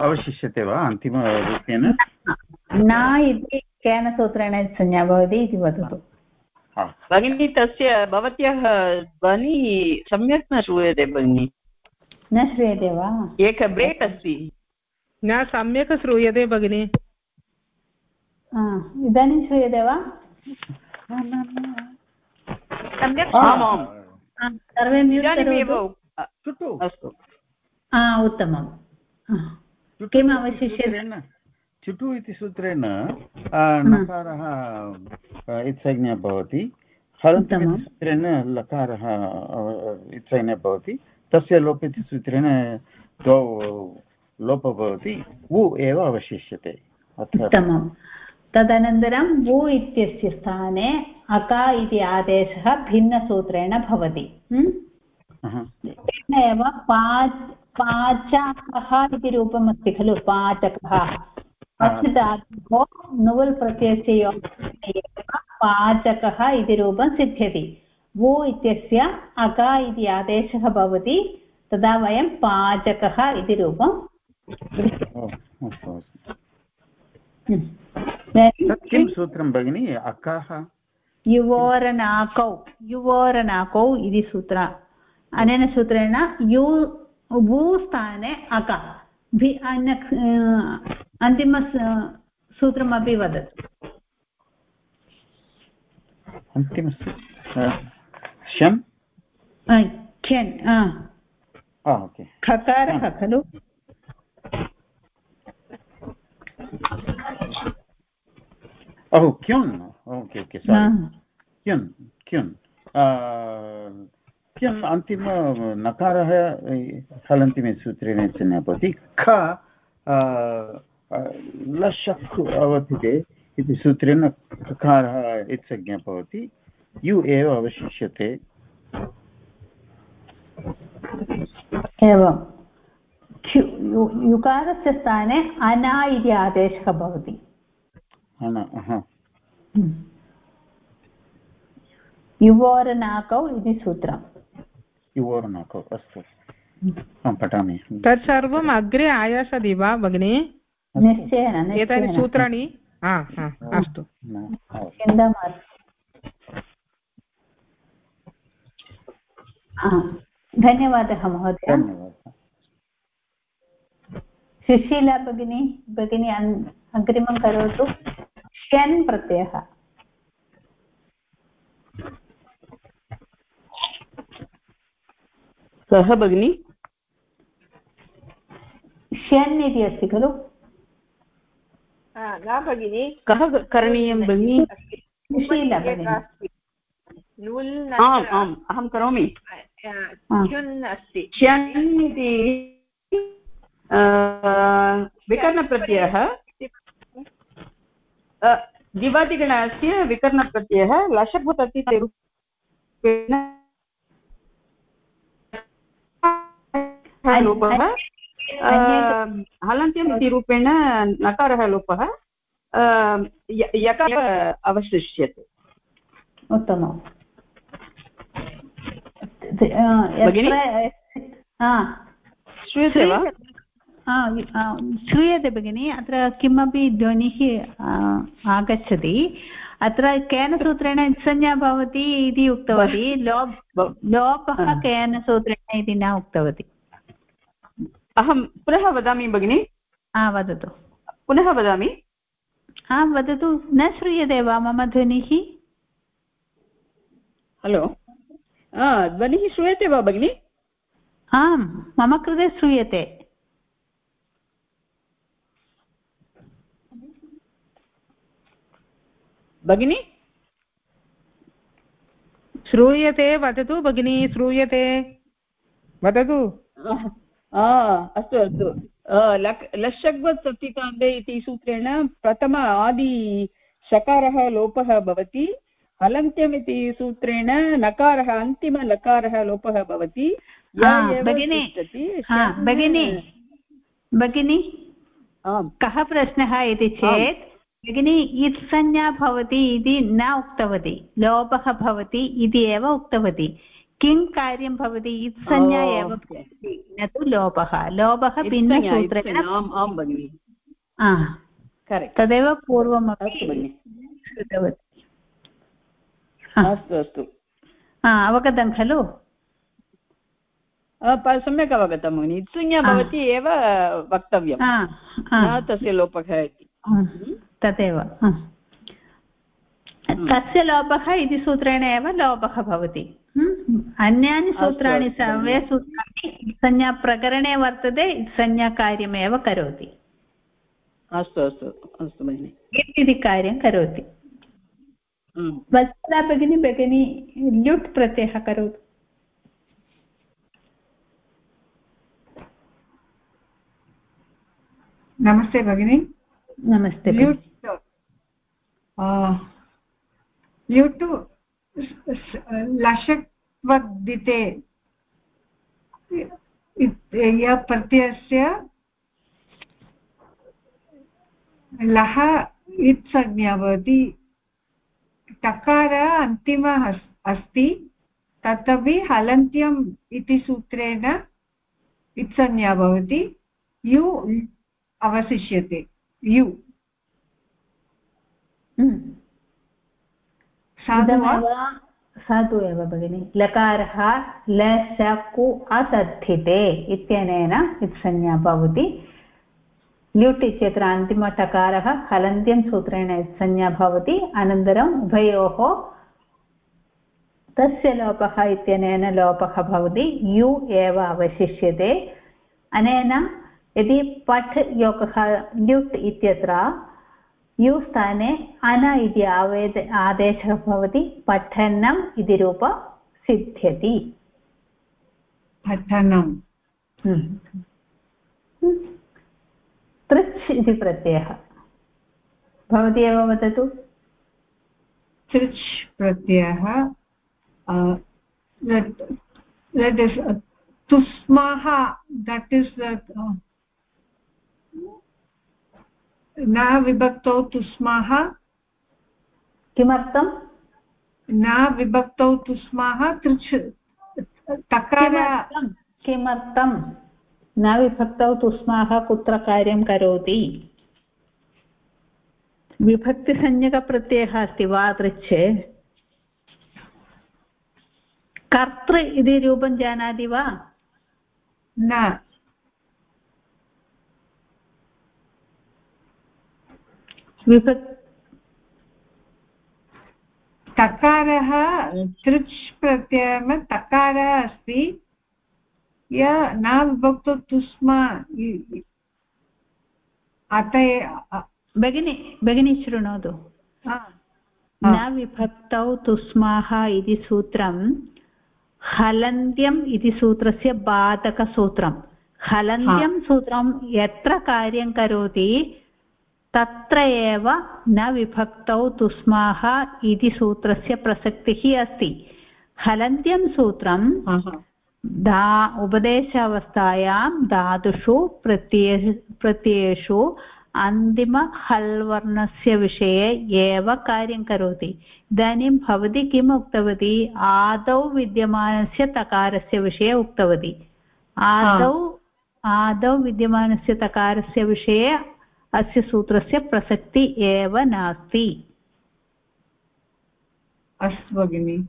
अवशिष्यते वा अन्तिमरूपेण न इति केन सूत्रेण संज्ञा भवति इति वदतु भगिनी तस्य भवत्याः ध्वनिः सम्यक् न श्रूयते भगिनि। न श्रूयते वा? एक ब्रेक् अस्ति। न सम्यक् श्रूयते भगिनि। इदानीं श्रूयते वा? सम्यक् सर्वे अस्तु। उत्तमं किम् अवशिष्यते? चुटु इति सूत्रेण नकारः इत्संज्ञा भवति। सूत्रेण लकारः इत्संज्ञा भवति। तस्य लोप इति सूत्रेण द्वौ लोपः भवति। उ एव अवशिष्यते। उत्तमं तदनन्तरं वु इत्यस्य स्थाने अका इति आदेशः भिन्नसूत्रेण भवति। तेन एव पाच् पाचकः इति रूपम् अस्ति खलु पाचकः। नुवल् प्रत्ययस्य पाचकः इति रूपं सिद्ध्यति. वो इत्यस्य अका इति आदेशः भवति तदा वयं पाचकः इति रूपं किं सूत्रं भगिनि? अकाः? युवोरनाकौ युवोरनाकौ इति सूत्र. अनेन सूत्रेण यु भू स्थाने अक. भि अन्य अन्तिम सूत्रमपि वदतु। अन्तिम शम् खकारः खलु? ओहो क्युन् ओके ओके क्युन् क्युन् किम् अन्तिम नकारः हलन्तिमे सूत्रेण न भवति। ख लशक् अवतिते इति सूत्रेण ककारः इत्संज्ञा भवति। यु एव अवशिष्यते। एवं। युकारस्य स्थाने अना इति आदेशः भवति। युवोरनाकौ इति सूत्रम्। युवोर्नाकौ अस्तु। अहं पठामि। तत्सर्वम् अग्रे आयासति वा भगिनि? एतानि सूत्राणि? अस्तु। धन्यवादः महोदय। सुशीला भगिनी भगिनी अग्रिमं करोतु। ष्यन् प्रत्ययः। कः भगिनि। ष्यन् इति अस्ति खलु? न भगिनि। कः करणीयं भगिनि? आम् आम् अहं करोमि। अस्ति। इति विकरणप्रत्ययः। दिवादिगणस्य विकरणप्रत्ययः लशभूतति लोपः हलन्त्यम् इति रूपेण नकारः लोपः यकार अवशिष्यते। उत्तमम्। श्रूयते वा? श्रूयते। भगिनि अत्र किमपि ध्वनिः आगच्छति अत्र केन सूत्रेण संज्ञा भवति इति उक्तवती लोप् लोपः केन सूत्रेण इति न उक्तवती। अहं पुनः वदामि भगिनि। हा वदतु। पुनः वदामि। हा वदतु न श्रूयते वा मम ध्वनिः? हलो। ध्वनिः श्रूयते वा भगिनि? आम् मम कृते श्रूयते। भगिनि? श्रूयते वदतु भगिनी श्रूयते। वदतु। अस्तु अस्तु. लक् लशग्वत् सप्तिकान्ते इति सूत्रेण प्रथम आदि शकारः लोपः भवति। हलन्त्यम् इति सूत्रेण नकारः अन्तिमलकारः लोपः भवति। भगिनि. भगिनि. भगिनि कः प्रश्नः इति चेत् भगिनी इत्संज्ञा भवति इति न उक्तवती लोपः भवति इति एव उक्तवती। किं कार्यं भवति? इत्संज्ञा एव भवति न तु लोपः। लोपः भिन्नसूत्रेण आं भगिनि तदेव पूर्वमपि अस्तु अस्तु अवगतं खलु? सम्यक् अवगतं भगिनि। इत्संज्ञा भवति एव वक्तव्यं तस्य लोपः इति। तदेव तस्य लोपः इति सूत्रेण एव लोपः भवति। अन्यानि सूत्राणि सर्वे सूत्राणि संज्ञाप्रकरणे वर्तते संज्ञाकार्यमेव करोति। अस्तु अस्तु अस्तु भगिनि। इति कार्यं करोति? वत्सला भगिनी भगिनी ल्युट् प्रत्ययः करोतु। नमस्ते भगिनि। नमस्ते ल्युट् ल्युट् लषक्वदिते य प्रत्ययस्य लः इत् संज्ञा भवति। टकार अन्तिमः अस्ति, तदपि हलन्त्यम् इति सूत्रेण इत्संज्ञा भवति। यु अवशिष्यते। यु। हम्म। साधु एव भगिनि। लकारः लसकु अतद्धिते इत्यनेन इत्संज्ञा भवति। ल्युट् इत्यत्र अन्तिमटकारः हलन्त्यं सूत्रेण इत्संज्ञा भवति। अनन्तरम् उभयोः तस्य लोपः इत्यनेन लोपः भवति। यु एव अवशिष्यते। अनेन यदि पठ् योगः ल्युट् इत्यत्र यु स्थाने अन इति आवेद आदेशः भवति पठनम् इति रूप सिद्ध्यति पठनं तृच् इति प्रत्ययः भवती एव वदतु तृच् प्रत्ययः तुस्माः दट् इस् न विभक्तौ तुस्माः किमर्थं? न विभक्तौ तुस्माः तृच् तकार किमर्थं? न विभक्तौ तुस्माः कुत्र कार्यं करोति? विभक्तिसंज्ञकप्रत्ययः अस्ति वा तृच्छे? कर्तृ इति रूपं जानाति वा? न। विभक् तकारः तृच् प्रत्ययः तकारः अस्ति। य न विभक्तो तुस्म अत भगिनि भगिनी शृणोतु। न विभक्तौ तुस्माः इति सूत्रं हलन्त्यम् इति सूत्रस्य बाधकसूत्रं। हलन्त्यं सूत्रं यत्र कार्यं करोति तत्र एव न विभक्तौ तुस्माः इति सूत्रस्य प्रसक्तिः अस्ति। हलन्त्यं सूत्रं धा उपदेशावस्थायां धातुषु प्रत्यय प्रत्ययेषु अन्तिमहल्वर्णस्य विषये एव कार्यं करोति। इदानीं भवती किम् उक्तवती? आदौ विद्यमानस्य तकारस्य विषये उक्तवती। आदौ आदौ विद्यमानस्य तकारस्य विषये अस्य सूत्रस्य प्रसक्ति एव नास्ति। अस्तु भगिनि।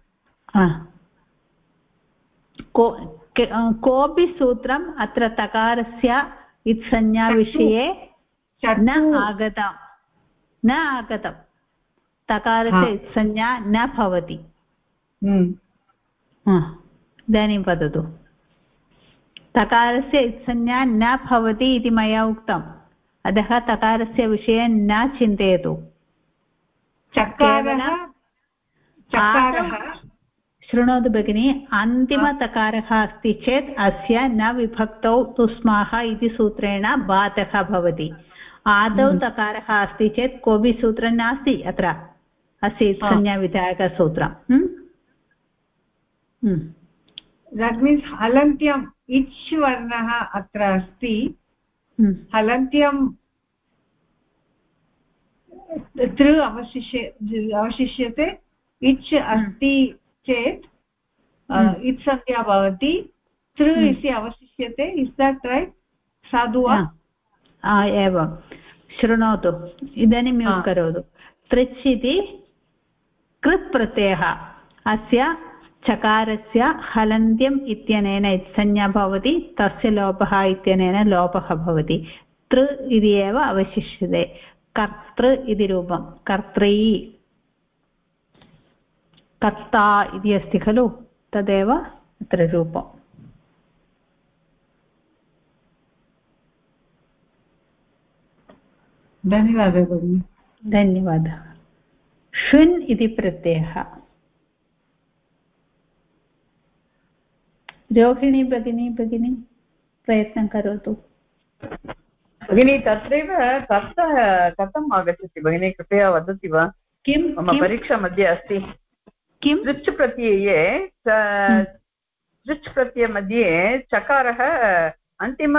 को कोऽपि सूत्रम् अत्र तकारस्य इत्संज्ञाविषये न आगतं न आगतं। तकारस्य इत्संज्ञा न भवति। हम्म। इदानीं वदतु। तकारस्य इत्संज्ञा न भवति इति मया उक्तम्। अतः तकारस्य विषये न चिन्तयतु। शृणोतु भगिनि अन्तिमतकारः अस्ति चेत् अस्य न विभक्तौ तुस्माः इति सूत्रेण बाधः भवति। आदौ हम्म। तकारः अस्ति चेत् कोऽपि सूत्रं नास्ति अत्र। अस्य संज्ञाविधायकसूत्रं दट् मीन्स् हलन्त्यम् इच् वर्णः अत्र अस्ति। हम्म। हलन्त्यं तृ अवशिष्य अवशिष्यते इच् अस्ति चेत् इत् संज्ञा भवति। तृ इति अवशिष्यते। इस् दट् रैट् साधु वा? एवं। शृणोतु। इदानीं म्यूट् करोतु। तृच् इति कृत् प्रत्ययः। अस्य चकारस्य हलन्त्यम् इत्यनेन संज्ञा भवति तस्य लोपः इत्यनेन लोपः भवति। तृ इति एव अवशिष्यते। कर्तृ इति रूपं। कर्त्री। कर्ता इति अस्ति खलु? तदेव अत्र रूपम्। धन्यवादः भगिनि। धन्यवादः। ष्विन् इति प्रत्ययः। रोहिणी भगिनी भगिनी प्रयत्नं करोतु। भगिनी तत्रैव कर्थः कथम् आगच्छति। भगिनी कृपया वदति वा? किं मम परीक्षा मध्ये अस्ति। किं? दृच् प्रत्यये दृच् प्रत्ययमध्ये चकारः अन्तिम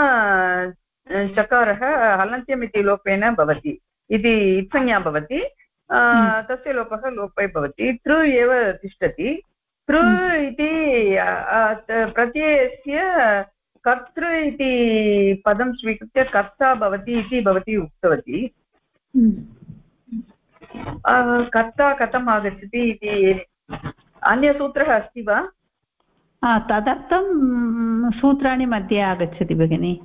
चकारः हलन्त्यम् इति लोपेन भवति। इति इत्संज्ञा भवति। हम्म। तस्य लोपः लोपे भवति। तृ एव तिष्ठति। हम्म। इति प्रत्ययस्य कर्तृ इति पदं स्वीकृत्य कर्ता भवति इति भवती उक्तवती हम्म। कर्ता कथम् आगच्छति इति अन्यसूत्रः अस्ति वा तदर्थं सूत्राणि मध्ये आगच्छति भगिनि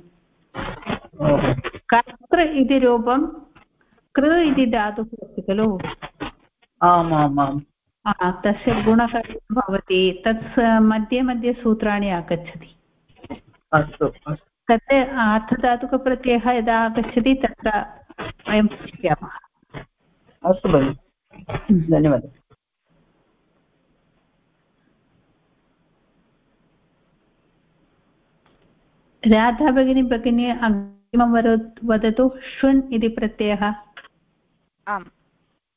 कर्तृ इति रूपं कृ इति धातुः अस्ति खलु आमामाम् तस्य गुणकार्यं भवति तत् मध्ये मध्ये सूत्राणि आगच्छति। अस्तु तत् अर्थधातुकप्रत्ययः यदा आगच्छति तत्र वयं पश्यामः अस्तु भगिनि। धन्यवादः। राधा भगिनी भगिनी अग्रिमं वदतु श्वन् इति प्रत्ययः। आम्।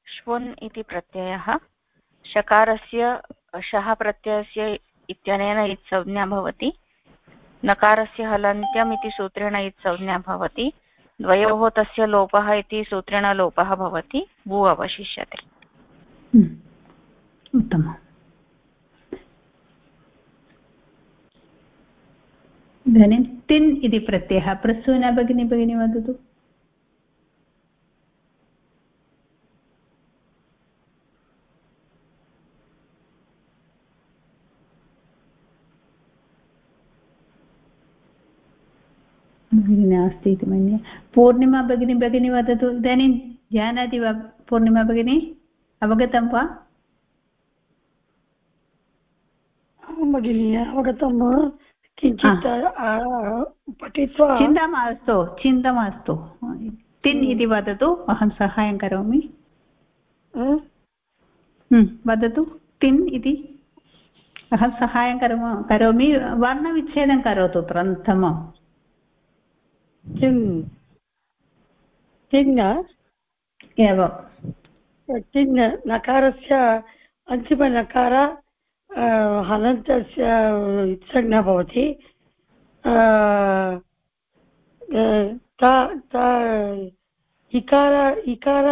श्वन् इति प्रत्ययः। शकारस्य शः प्रत्ययस्य इत्यनेन इत्संज्ञा भवति नकारस्य हलन्त्यम् इति सूत्रेण इत्संज्ञा भवति द्वयोः तस्य लोपः इति सूत्रेण लोपः भवति भू अवशिष्यते। उत्तमम्। इदानीं तिन् इति प्रत्ययः। प्रसूना भगिनी भगिनी वदतु। नास्ति इति मन्ये। पूर्णिमा भगिनी भगिनी वदतु इदानीं जानाति वा पूर्णिमा भगिनी? अवगतं वा? भगिनी अवगतं वा? किञ्चित् पठित्वा। चिन्ता मास्तु चिन्ता मास्तु। तिन् इति वदतु अहं सहायं करोमि। वदतु तिन् इति। अहं सहायं करोमि वर्णविच्छेदं करोतु प्रथमं किं चिह्न एवं चिह्न नकारस्य अन्तिमनकार हलन्तस्य संज्ञा भवति इकार इकार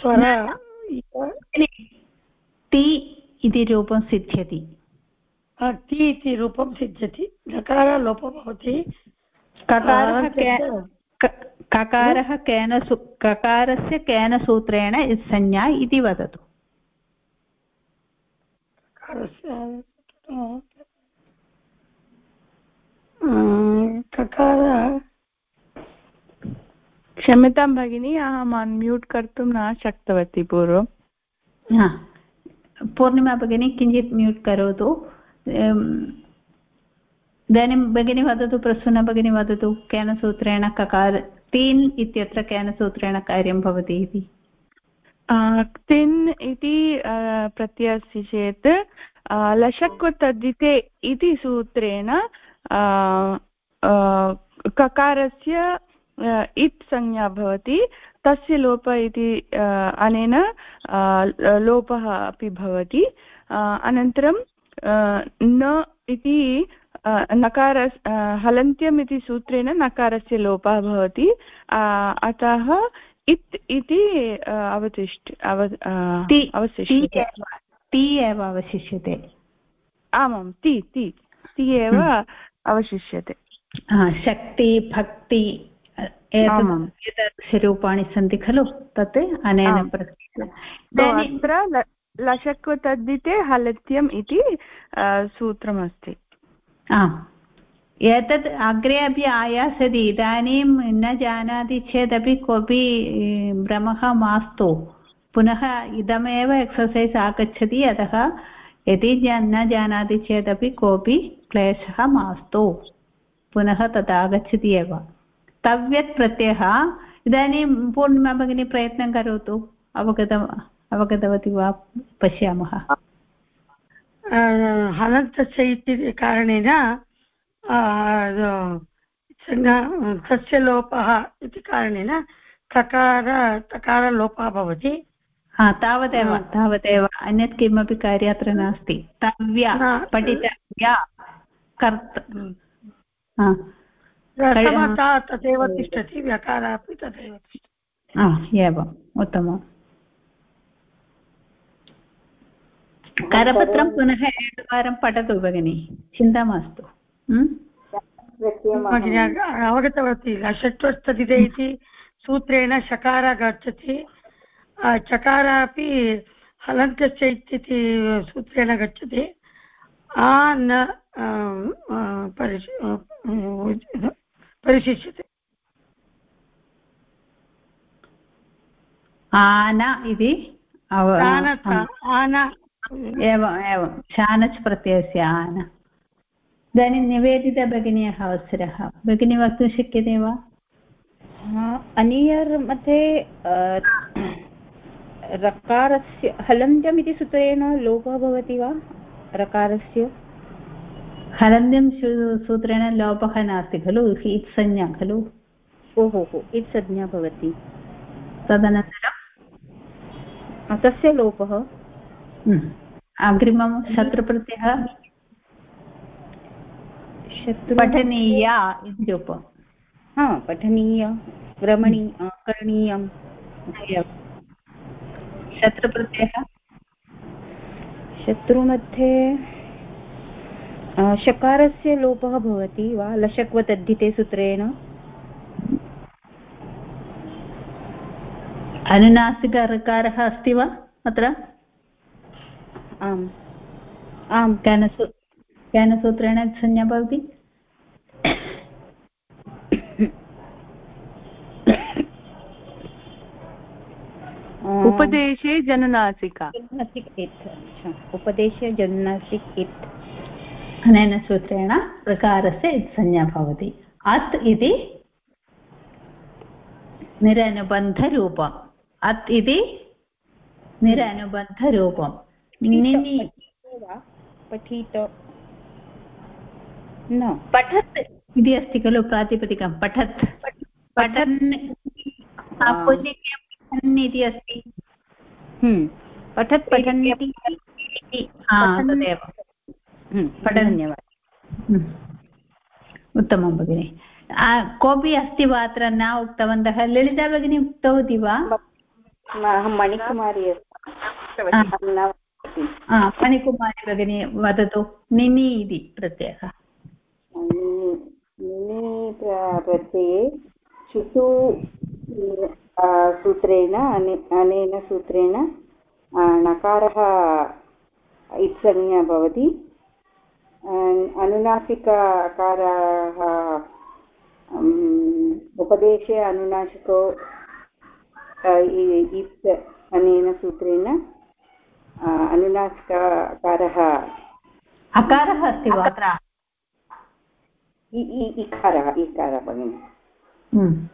स्वर ति इति रूपं सिद्ध्यति ति इति रूपं सिद्ध्यति नकार लोपः भवति ककारः ककारः केन ककारस्य केन सूत्रेण संज्ञा इति वदतु। ककार क्षम्यतां भगिनी अहम् अन्म्यूट् कर्तुं न शक्तवती पूर्वं पूर्णिमा भगिनी किञ्चित् म्यूट् करोतु। इदानीं भगिनी वदतु प्रसूना भगिनी वदतु, केन सूत्रेण ककार, तीन् इत्यत्र केन सूत्रेण कार्यं भवति इति? तिन् इति प्रत्ययः अस्ति चेत् तद्धिते इति सूत्रेण ककारस्य इत् संज्ञा भवति, तस्य लोप इति अनेन लोपः अपि भवति अनन्तरं न इति नकार हलन्त्यम् इति सूत्रेण नकारस्य लोपः भवति। अतः इत् इति अवतिष्ठ अवशिष्यते। ति एव अवशिष्यते। आमां ति ति ति एव अवशिष्यते। शक्ति भक्ति एतादृशरूपाणि सन्ति खलु? तत् अनेन अत्र लशक्वतद्धिते हलत्यम् इति सूत्रमस्ति। एतत् अग्रे अपि आयास्यति इदानीं न जानाति चेदपि कोऽपि भ्रमः मास्तु पुनः इदमेव एक्ससैस् आगच्छति अतः यदि न जानाति चेदपि कोऽपि क्लेशः मास्तु पुनः तत् आगच्छति एव तव्यत् प्रत्ययः इदानीं पूर्णिमा भगिनी प्रयत्नं करोतु अवगतम् अवगतवती वा पश्यामः हलन्तस्य इति कारणेन तस्य लोपः इति कारणेन तकार तकारलोपः भवति। हा तावदेव तावदेव अन्यत् किमपि कार्य अत्र नास्ति। तव्या पठितव्या कर्त तदेव तिष्ठति व्यकारः अपि तिष्ठति। एवम् उत्तमम्। करपत्रं पुनः एकवारं पठतु भगिनि चिन्ता मास्तु अवगतवती षट्वस्तदिते इति सूत्रेण शकार गच्छति चकार अपि हलन्तस्य इति सूत्रेण गच्छति आ न परिशिष्यते आन इति एवम् एवं। शानच् प्रत्ययस्य आन इदानीं निवेदिता भगिन्याः अवसरः। भगिनी वक्तुं शक्यते वा? अनियर् मध्ये रकारस्य हलन्त्यम् इति सूत्रेण लोपः भवति वा? रकारस्य? हलन्त्यं सूत्रेण लोपः नास्ति खलु? इत् संज्ञा खलु? ओहो हो इत् संज्ञा भवति। तदनन्तरं तस्य लोपः। अग्रिमं शत्रुप्रत्ययः? पठनीया इति रूपं हा पठनीय रमणी करणीयं शत्रुप्रत्ययः? शत्रुमध्ये शकारस्य लोपः भवति वा? लशक्वतद्धिते सूत्रेण। अनुनासिककारः अस्ति वा अत्र? आम्। आम् केन केन सूत्रेण संज्ञा भवति। उपदेशे जननासिका। उपदेशे जननासिक इत्। अनेन सूत्रेण प्रकारस्य संज्ञा भवति। अत् इति निरनुबन्धरूपम्। अत् इति निरनुबन्धरूपं पठित। न। पठत्। इति अस्ति खलु प्रातिपदिकं पठत्। पठन् पठन् इति अस्ति। हम्म। पठत् पठन्ति तदेव। हम्म, धन्यवादः हम्म। उत्तमं भगिनि। कोऽपि अस्ति वा अत्र न उक्तवन्तः? ललिता भगिनी उक्तवती वा? अहं मणिकुमारी मणिकुमारी भगिनी वदतु निनि इति प्रत्ययः निनि प्रत्यये शिशु सूत्रेण अनेन सूत्रेण नकारः इत्संज्ञा भवति अनुनासिकाकारः उपदेशे अनुनासिको इत् अनेन सूत्रेण अनुनासिकाकारः अकारः। अस्ति वा? अत्र इकारः इकारः भगिनि। हम्म।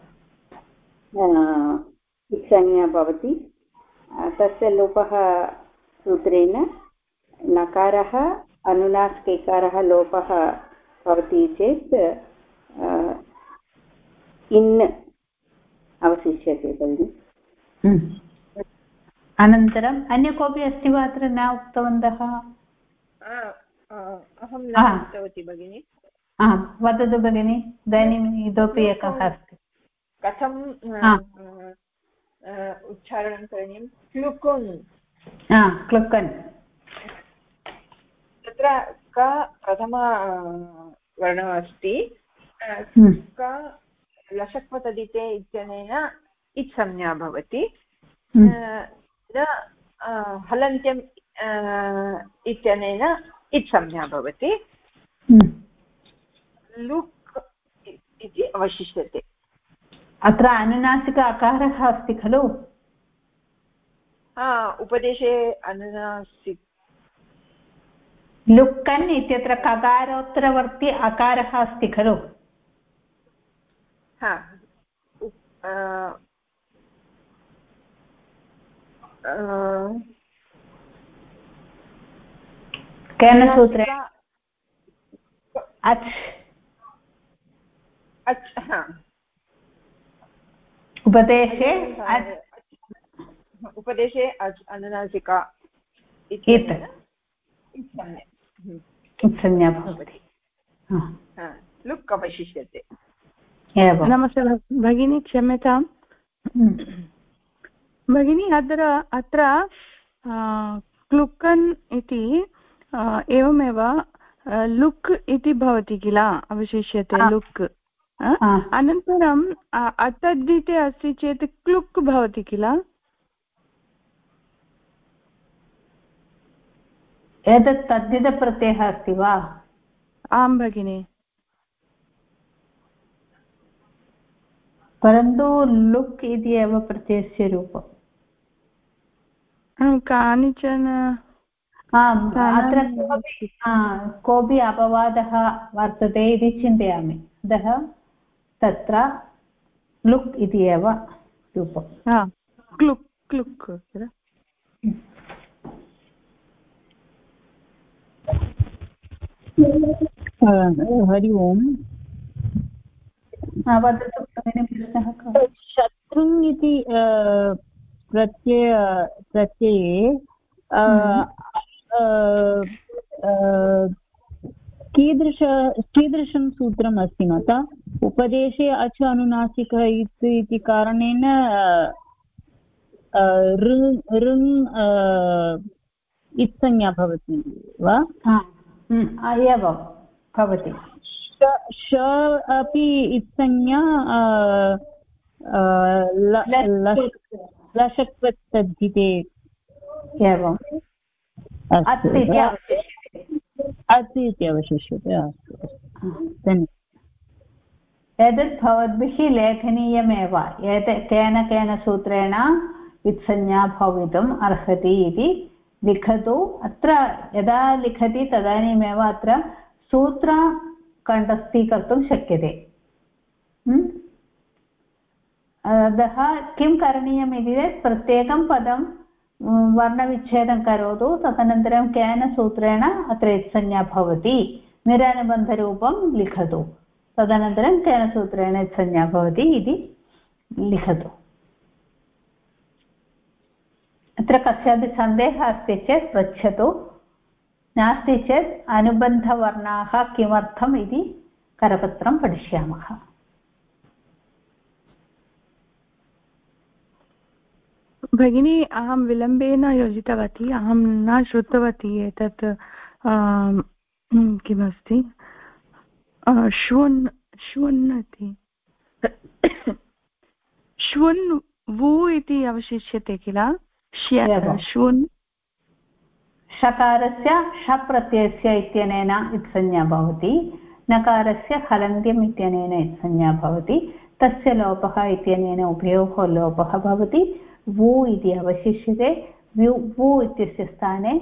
संज्ञा भवति। तस्य लोपः सूत्रेण नकारः अनुनासिकेकारः लोपः भवति चेत् इन् अवशिष्यते भगिनि। हम्म। अनन्तरम् अन्य कोऽपि अस्ति वा अत्र न उक्तवन्तः? अहं न उक्तवती भगिनि। वदतु भगिनि इदानीम् इतोपि एकः अस्ति। कथं उच्चारणं करणीयं? क्लुकुन्। क्लुकन्। तत्र क प्रथम वर्णः अस्ति। हम्म। क लषक्वतदिते इत्यनेन इत् संज्ञा भवति हम्म। हलन्त्यम् इत्यनेन इत् संज्ञा भवति हम्म। लुक् इति अवशिष्यते अत्र अनुनासिक अकारः अस्ति खलु उपदेशे अनुनासिक लुक्कन् इत्यत्र ककारोत्तरवर्ति अकारः अस्ति खलु केन सूत्रे अच् अच् उपदेशे उपदेशे अनुनासिका। संज्ञा भवति। लुक् अवशिष्यते। नमस्ते भगिनी क्षम्यताम्। हम्म। भगिनी अत्र अत्र क्लुकन् इति एवमेव लुक् इति भवति किल? अवशिष्यते लुक्। अनन्तरम् अतद्धिते अस्ति चेत् क्लुक् भवति किल? एतत् तद्धितप्रत्ययः अस्ति वा? आं भगिनि। परन्तु लुक् इति एव प्रत्ययस्य रूपम्। कानिचन आम् अत्र कोऽपि कोऽपि अपवादः वर्तते इति चिन्तयामि। अतः तत्र लुक् इति एव रूपं क्लुक् क्लुक् हरि ओम्। वदतु प्रश्नः शत्रुङ् इति प्रत्यय प्रत्यये कीदृश कीदृशं सूत्रम् अस्ति माता? उपदेशे अच अनुनासिकः इति कारणेन ऋङ् इत्संज्ञा भवति वा? एवं भवति। श अपि इत्संज्ञा लशक्वत्तद्धिते एवम् अस्तु इति अवशिष्यते। अस्तु धन्यवादः। एतत् भवद्भिः लेखनीयमेव। एत केन केन सूत्रेण इत्संज्ञा भवितुम् अर्हति इति लिखतु। अत्र यदा लिखति तदानीमेव अत्र सूत्रकण्ठस्थीकर्तुं शक्यते। अतः किं करणीयम् इति चेत् प्रत्येकं पदं वर्णविच्छेदं करोतु, तदनन्तरं केन सूत्रेण अत्र इत्संज्ञा भवति, निरनुबन्धरूपं लिखतु, तदनन्तरं केन सूत्रेण इत्संज्ञा भवति इति लिखतु। अत्र कस्यापि सन्देहः अस्ति चेत् पृच्छतु, नास्ति चेत् अनुबन्धवर्णाः किमर्थम् इति करपत्रं पठिष्यामः। भगिनी अहं विलम्बेन योजितवती अहं न श्रुतवती एतत् किमस्ति? श्वन् श्वन् इति। श्वन् वु इति अवशिष्यते किल? श्वन्। षकारस्य शप्रत्ययस्य इत्यनेन इत्संज्ञा भवति। नकारस्य हलन्त्यम् इत्यनेन इत्संज्ञा भवति। तस्य लोपः इत्यनेन उभयोः लोपः भवति। वु इति अवशिष्यते व्यु वु इत्यस्य स्थाने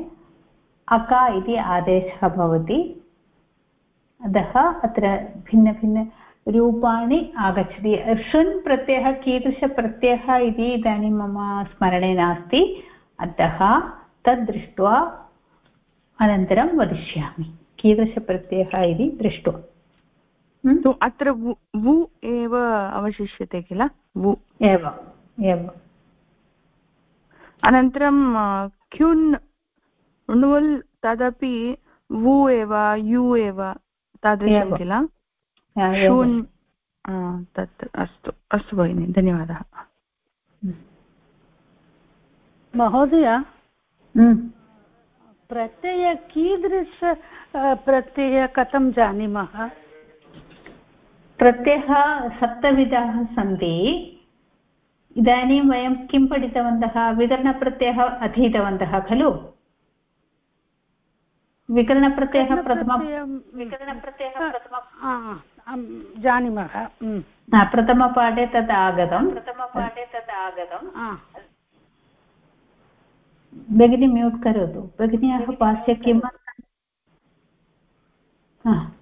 अका इति आदेशः भवति अतः अत्र भिन्नभिन्नरूपाणि आगच्छति षुन् प्रत्ययः कीदृशप्रत्ययः इति इदानीं मम स्मरणे नास्ति अतः तद् दृष्ट्वा अनन्तरं वदिष्यामि कीदृशप्रत्ययः इति दृष्ट्वा अत्र वु एव अवशिष्यते किल वु एवम् एवम् अनन्तरं क्युन् णुल् तदपि वु एव यु एव तादृशं किल? शून् तत् अस्तु अस्तु भगिनि धन्यवादः। महोदय? हम्म। प्रत्यय कीदृश प्रत्यय कथं जानीमः? प्रत्ययः सप्तविधाः सन्ति। इदानीं वयं किं पठितवन्तः? विकरणप्रत्ययः अधीतवन्तः खलु? विकरणप्रत्ययः प्रथमं विकरणप्रत्ययः प्रथमं जानीमः प्रथमपाठे तत् आगतं. प्रथमपाठे तत् आगतं. भगिनी म्यूट् करोतु. भगिन्याः पार्श्वे किमर्थं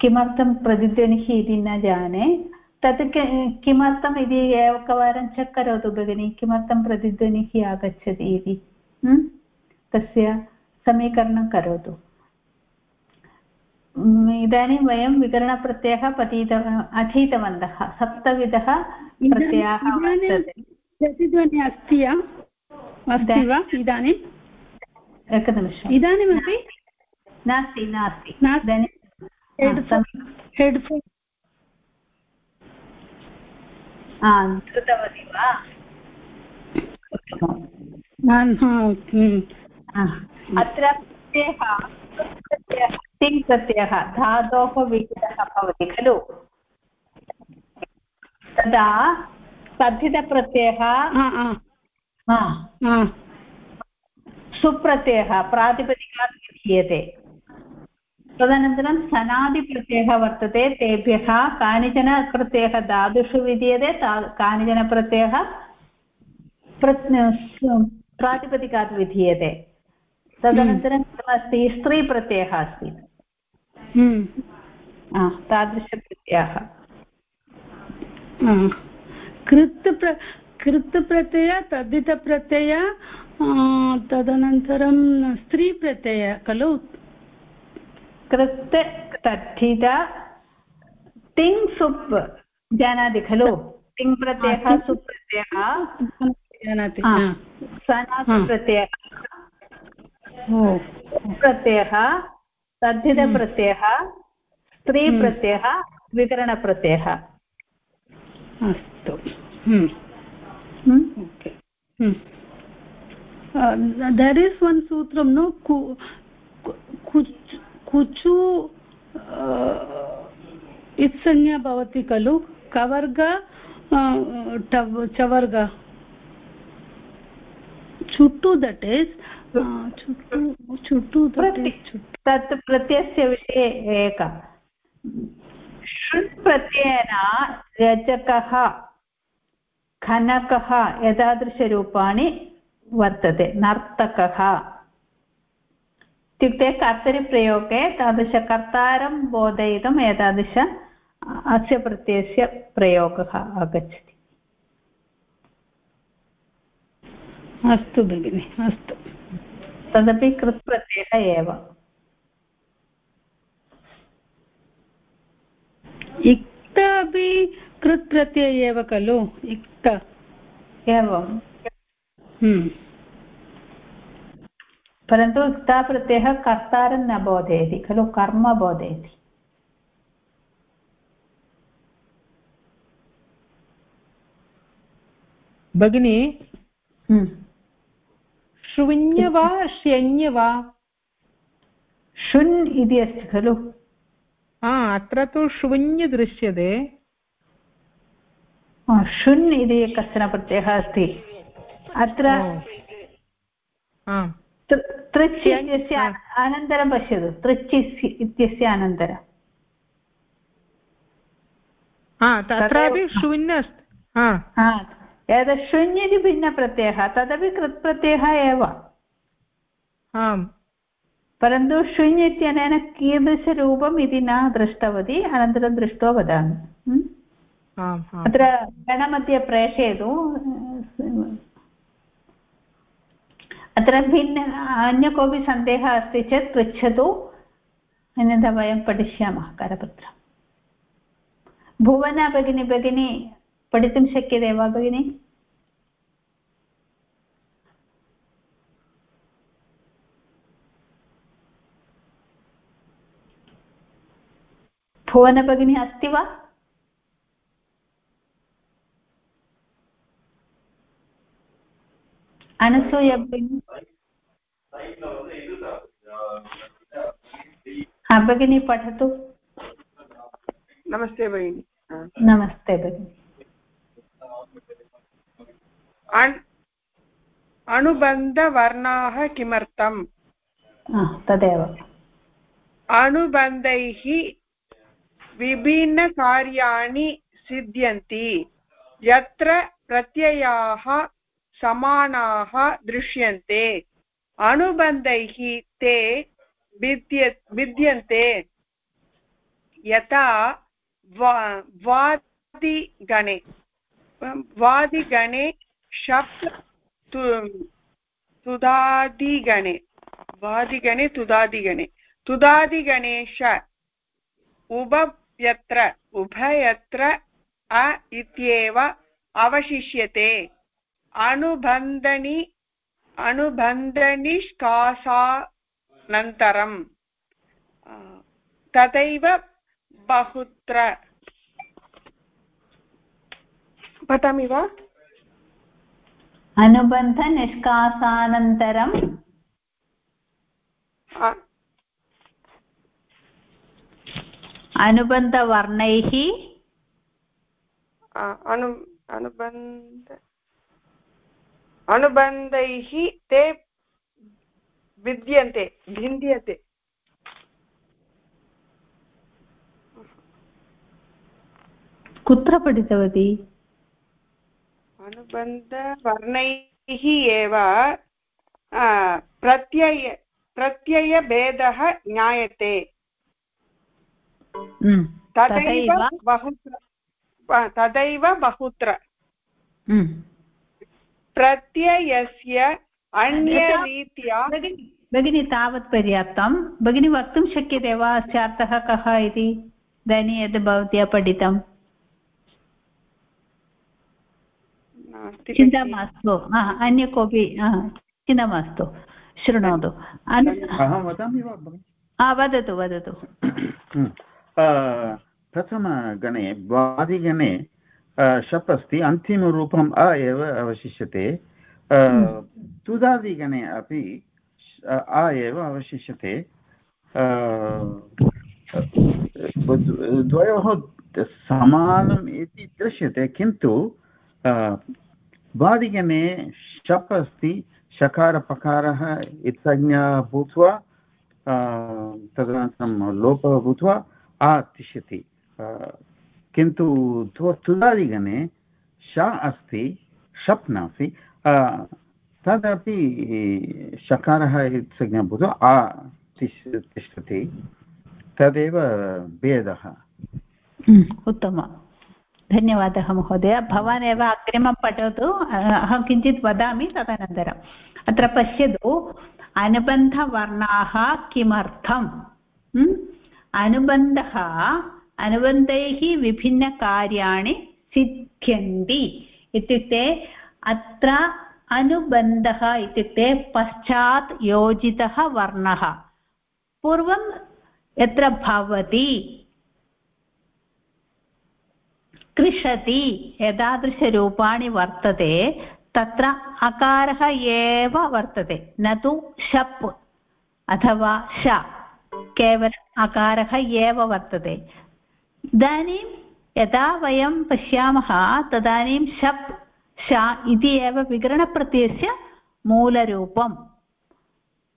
किमर्थं प्रतिध्वनिः इति न जाने? तत् किमर्थम् इति एकवारं चेक् करोतु भगिनि किमर्थं प्रतिध्वनिः आगच्छति इति तस्य समीकरणं करोतु। इदानीं वयं विकरणप्रत्ययः पठित अधीतवन्तः सप्तविधः प्रत्ययाः प्रतिध्वनिः अस्ति अस्ति वा इदानीम् एकनिमिषम्। इदानीमपि? नास्ति नास्ति। हेड्फोन् कृतवती वा अत्र प्रत्ययः तिङ् प्रत्ययः धातोः विहितः भवति खलु तदा कथितप्रत्ययः सुप्रत्ययः प्रातिपदिकात् विधीयते तदनन्तरं सनादिप्रत्ययः वर्तते तेभ्यः कानिचन प्रत्ययः धातुषु विधीयते कानिचन प्रत्ययः प्रातिपदिकात् विधीयते। तदनन्तरं किमस्ति स्त्रीप्रत्ययः अस्ति। हम्म। तादृशप्रत्ययः। कृत् प्र कृत् प्रत्यय तद्धितप्रत्यय तदनन्तरं स्त्रीप्रत्यय खलु? कृत् तद्धित तिङ् सुप् जानाति खलु? तिङ् प्रत्ययः सुप्रत्ययः जानाति प्रत्ययः। प्रत्ययः तद्धितप्रत्ययः स्त्रीप्रत्ययः विकरणप्रत्ययः अस्तु। दर् इस् वन् सूत्रं नो कुचु इत्संज्ञा भवति खलु? कवर्ग चवर्ग। चुट्टु दट् इस् चुट्टु तत् प्रत्ययस्य विषये एक षुट् प्रत्ययेन रजकः खनकः एतादृशरूपाणि वर्तते। नर्तकः। इत्युक्ते कर्तरिप्रयोगे तादृशकर्तारं बोधयितुम् एतादृश अस्य प्रत्ययस्य प्रयोगः आगच्छति। अस्तु भगिनि अस्तु। तदपि कृत्प्रत्ययः एव। इक्त अपि कृत्प्रत्यय एव खलु इक्त। एवं। हम्म। परन्तु क्ताप्रत्ययः कर्तारं न बोधयति खलु कर्म बोधयति। भगिनी हम्म। शृण्य वा श्यन्य वा? शुन् इति अस्ति खलु। हा अत्र तु शृण्य दृश्यते। शुन् इति कश्चन प्रत्ययः अस्ति। अत्र तृच् इत्यस्य अनन्तरं पश्यतु तृच् इत्यस्य अनन्तरं तत्रापि शून्य एतत् शून्य इति भिन्नप्रत्ययः तदपि कृत्प्रत्ययः एव आम् परन्तु शून्य इत्यनेन कीदृशरूपम् इति न दृष्टवती अनन्तरं दृष्ट्वा वदामि अत्र गणमध्ये प्रेषयतु अत्र भिन्न, अन्य कोऽपि सन्देहः अस्ति चेत् पृच्छतु। अन्यथा वयं पठिष्यामः करपत्रं भुवना भगिनी भगिनी, पठितुं शक्यते वा, भगिनि? भुवनभगिनी अस्ति वा? अनसूय भगिनी पठतु नमस्ते भगिनि नमस्ते भगिनि अनुबन्धवर्णाः किमर्थम्? तदेव। अनुबन्धैः विभिन्नकार्याणि सिद्ध्यन्ति। यत्र प्रत्ययाः समानाः दृश्यन्ते। अनुबन्धैः ते भिद्य भिद्यन्ते यथा वा, वादिगणे। वादिगणे शप् तुदादिगणे। वादिगणे, तुदादिगणे। तुदादिगणेश उभयत्र उभयत्र अ इत्येव अवशिष्यते। अनुबन्धनि अनुबन्धनिष्कासानन्तरं तथैव बहुत्र पठामि वा अनुबन्धनिष्कासानन्तरम् अनुबन्धवर्णैः अनु अनुबन्ध अनुबन्धैः ते विद्यन्ते भिद्यन्ते। कुत्र पठितवती? अनुबन्धवर्णैः एव प्रत्यय प्रत्ययभेदः ज्ञायते। तदैव बहुत्र तदैव बहुत्र। प्रत्ययस्य अन्यरीत्या भगिनी तावत् पर्याप्तं। भगिनी वक्तुं शक्यते वा? अस्य अर्थः कः इति? इदानीं यद् भवत्या पठितम् चिन्ता मास्तु। अन्य कोऽपि चिन्ता मास्तु। शृणोतु। वदतु वदतु। प्रथमगणे वादिगणे शप् अस्ति अन्तिमरूपम् अ एव अवशिष्यते। तुदादिगणे अपि अ एव अवशिष्यते। द्वयोः समानम् इति दृश्यते किन्तु वादिगणे शप् अस्ति शकारपकारः इत्संज्ञा भूत्वा तदनन्तरं लोपः भूत्वा आ तिष्ठति किन्तु तुदादिगणे श अस्ति, शप् नास्ति। तदपि शकारः संज्ञा भूत्वा आ तिष्ठति। तदेव भेदः। उत्तमम्। धन्यवादः महोदय। भवान् एव अग्रिमं पठतु। अहं किञ्चित् वदामि तदनन्तरम्। अत्र पश्यतु, अनुबन्धवर्णाः किमर्थम्? अनुबन्धः अनुबन्धैः विभिन्नकार्याणि सिद्ध्यन्ति इत्युक्ते अत्र अनुबन्धः इत्युक्ते पश्चात् योजितः वर्णः पूर्वं यत्र भवति कृषति एतादृशरूपाणि वर्तते तत्र अकारः एव वर्तते न तु शप् अथवा श केवलम् अकारः एव वर्तते इदानीं यदा वयं पश्यामः, तदानीं शप्, श इति एव विकरणप्रत्ययस्य मूलरूपं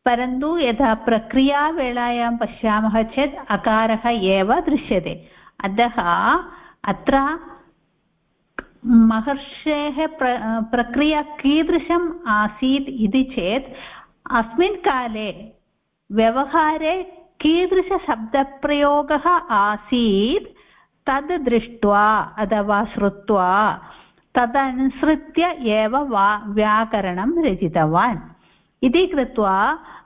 परन्तु यदा प्रक्रियावेलायां पश्यामः चेत् अकारः एव दृश्यते। अतः अत्र महर्षेः प्र, प्रक्रिया कीदृशम् आसीत् इति चेत् अस्मिन् काले व्यवहारे कीदृशशब्दप्रयोगः आसीत् तद् दृष्ट्वा अथवा श्रुत्वा तदनुसृत्य एव वा व्याकरणं रचितवान्। इति कृत्वा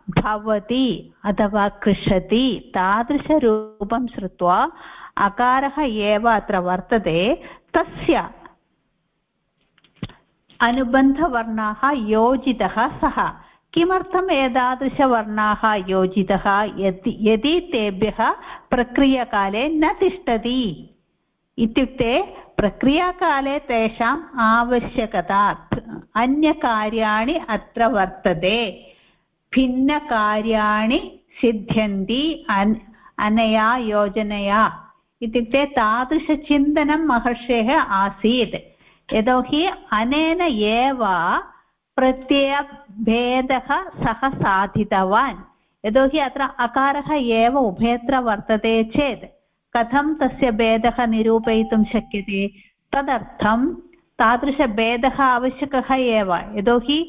भवति अथवा कृषति तादृशरूपं श्रुत्वा अकारः एव अत्र वर्तते, तस्य अनुबन्धवर्णाः योजितः सः। किमर्थम् एतादृशवर्णाः योजितः? यदि यदि तेभ्यः प्रक्रियकाले न तिष्ठति इत्युक्ते प्रक्रियाकाले तेषाम् आवश्यकता अन्यकार्याणि अत्र वर्तते। भिन्नकार्याणि सिद्ध्यन्ति अन् अनया योजनया। इत्युक्ते तादृशचिन्तनं महर्षेः आसीत्। यतोहि अनेन एव प्रत्ययभेदः सः साधितवान्। यतोहि अत्र अकारः एव उभयत्र वर्तते चेत् कथं तस्य भेदः निरूपयितुं शक्यते? तदर्थं तादृशभेदः आवश्यकः एव। यतोहि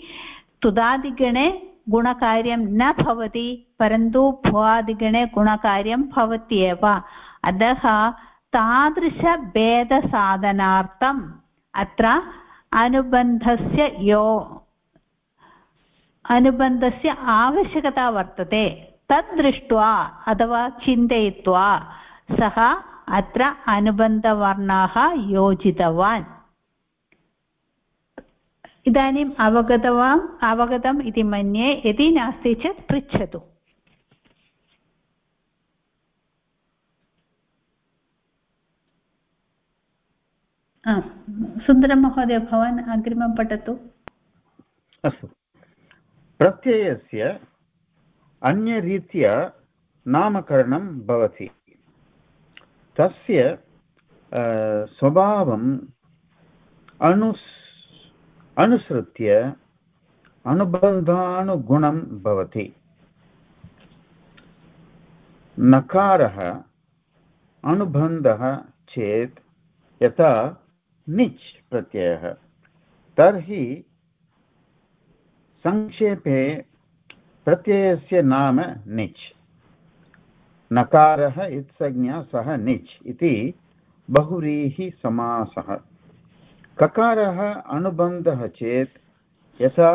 तुदादिगणे गुणकार्यं न भवति, परन्तु भुवादिगणे गुणकार्यं भवत्येव अतः तादृशभेदसाधनार्थम् अत्र अनुबन्धस्य यो अनुबन्धस्य आवश्यकता वर्तते तद् दृष्ट्वा अथवा चिन्तयित्वा सः अत्र अनुबन्धवर्णाः योजितवान् इदानीम् अवगतवान् अवगतम् इति मन्ये यदि नास्ति चेत् पृच्छतु सुन्दरमहोदय भवान् अग्रिमं पठतु अस्तु प्रत्ययस्य अन्यरीत्या नामकरणं भवति। तस्य स्वभावम् अनुस्, अनुसृत्य अनुबन्धानुगुणं भवति। नकारः अनुबन्धः चेत् यथा निच् प्रत्ययः। तर्हि संक्षेपे प्रत्ययस्य नाम निच्। नकारः इत्संज्ञा सः निच् इति बहुव्रीहिसमासः ककारः अनुबन्धः चेत् यथा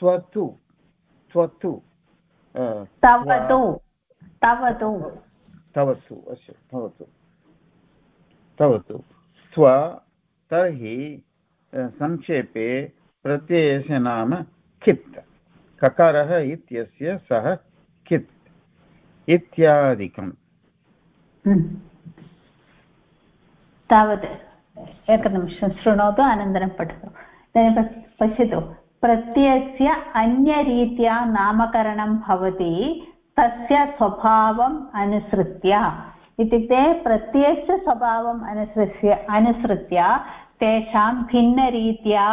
त्वतु त्वतु तवतु तवतु। तवतु अस्तु भवतु। भवतु स्व तर्हि संक्षेपे प्रत्ययस्य नाम कित्। ककारः इत्यस्य सः कित्। इत्यादिकम्। हम्म। तावत् एकनिमिषं शृणोतु, अनन्तरं पठतु। इदानीं पश्यतु। प्रत्ययस्य अन्यरीत्या नामकरणं भवति, तस्य स्वभावम् अनुसृत्य। इत्युक्ते प्रत्ययस्य स्वभावम् अनुसृत्य अनुसृत्य तेषां भिन्नरीत्या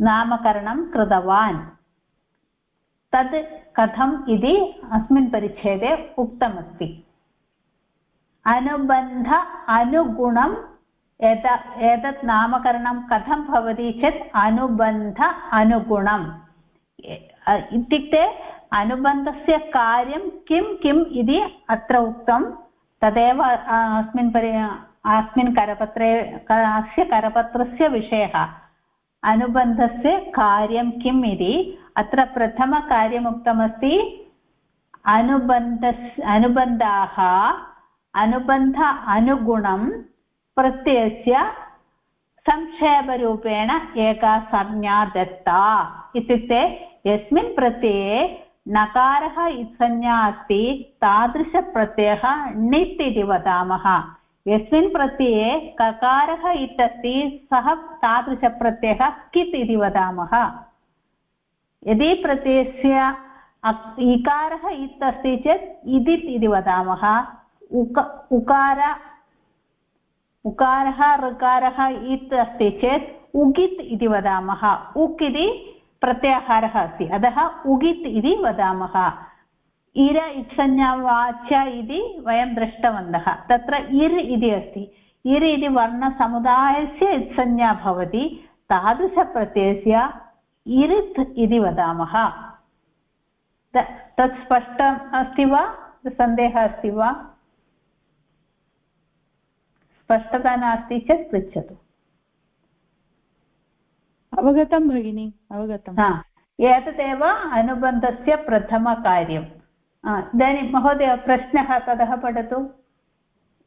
नामकरणं कृतवान्। तद् कथम् इति अस्मिन् परिच्छेदे उक्तमस्ति। अनुबन्ध अनुगुणं एत, एतत् नामकरणं कथं भवति चेत् अनुबन्ध अनुगुणम्। इत्युक्ते अनुबन्धस्य कार्यं किं, किम् इति अत्र उक्तं। तदेव अस्मिन् परि अस्मिन् करपत्रे, अस्य करपत्रस्य विषयः, अनुबन्धस्य कार्यं किम् इति, अत्र प्रथमकार्यमुक्तमस्ति, अनुबन्धस्, अनुबन्धाः, अनुबन्ध अनुगुणं प्रत्ययस्य संक्षेपरूपेण एका संज्ञा दत्ता। इत्युक्ते, यस्मिन् प्रत्यये नकारः संज्ञा अस्ति, तादृशप्रत्ययः णित् इति वदामः। यस्मिन् प्रत्यये ककारः इत् अस्ति सः तादृशप्रत्ययः कित् इति वदामः। यदि प्रत्ययस्य इकारः इत् अस्ति चेत् इदित् इति वदामः। उक, उकार, उकारः, ऋकारः इत् अस्ति चेत् उगित् इति वदामः। उक् इति प्रत्याहारः अस्ति। अतः उगित् इति वदामः। इर इत्संज्ञावाच्य इति वयं दृष्टवन्तः। तत्र इर् इति अस्ति। इर् इति वर्णसमुदायस्य इत्संज्ञा भवति। तादृशप्रत्ययस्य इरित् इति वदामः। तत् स्पष्टम् अस्ति वा? सन्देहः अस्ति वा? स्पष्टता नास्ति चेत् पृच्छतु। अवगतं भगिनि अवगतं। एतदेव अनुबन्धस्य प्रथमकार्यम्। इदानीं महोदय, प्रश्नः ततः पठतु?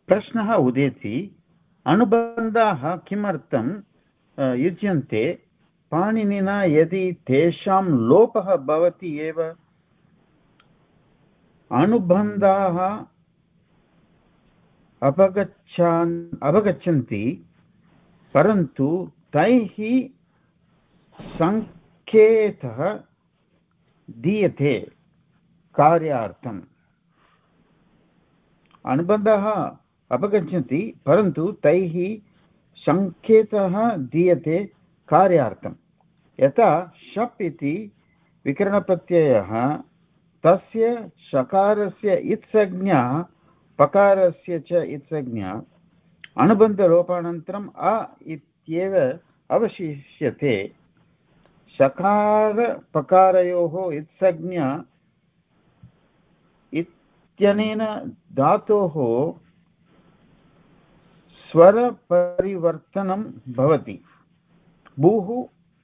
प्रश्नः उदेति, अनुबन्धाः किमर्थं युज्यन्ते? पाणिनिना यदि तेषां लोपः भवति एव, अनुबन्धाः अपगच्छान् अवगच्छन्ति परन्तु तैः सङ्केतः दीयते। कार्यार्थम् अनुबन्धः अपगच्छन्ति, परन्तु तैः सङ्केतः दीयते कार्यार्थं। यथा शप् इति विकरणप्रत्ययः, तस्य शकारस्य इत्संज्ञा, पकारस्य च इत्संज्ञा अनुबन्धलोपानन्तरम् अ इत्येव अवशिष्यते। शकारपकारयोः इत्संज्ञा इत्यनेन धातोः स्वरपरिवर्तनं भवति। भूः,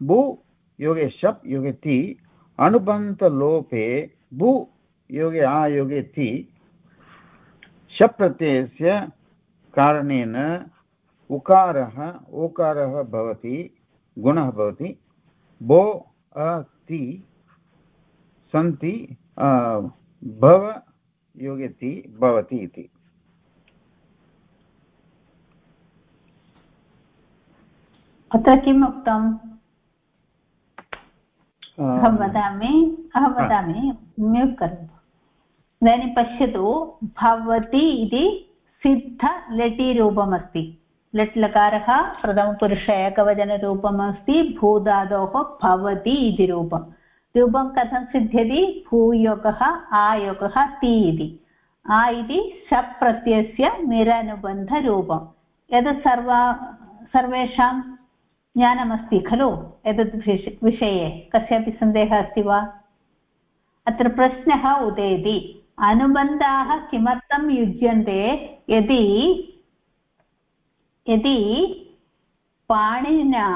भू, योगे शप्, योगे ति, अनुबन्धलोपे, भू, योगे आ आयोगे ति शप् प्रत्ययस्य कारणेन उकारः, ओकारः भवति, गुणः भवति। भो अति सन्ति भव योगति भवति इति। अत्र किम् उक्तम्? अहं वदामि अहं वदामि म्यूट् करोतु। इदानीं पश्यतु भवति इति सिद्धलटिरूपमस्ति लट् लकारः प्रथमपुरुष एकवचनरूपम् अस्ति भूधातोः भवति इति रूपं रूपं कथं सिद्ध्यति? भूयोगः, आयोगः, ति इति। आ इति शप् प्रत्ययस्य निरनुबन्धरूपं यत् सर्वा, सर्वेषां ज्ञानमस्ति खलु? एतद् विषये कस्यापि सन्देहः अस्ति वा? अत्र प्रश्नः उदेति। अनुबन्धाः किमर्थं युज्यन्ते? यदि यदि पाणिनिना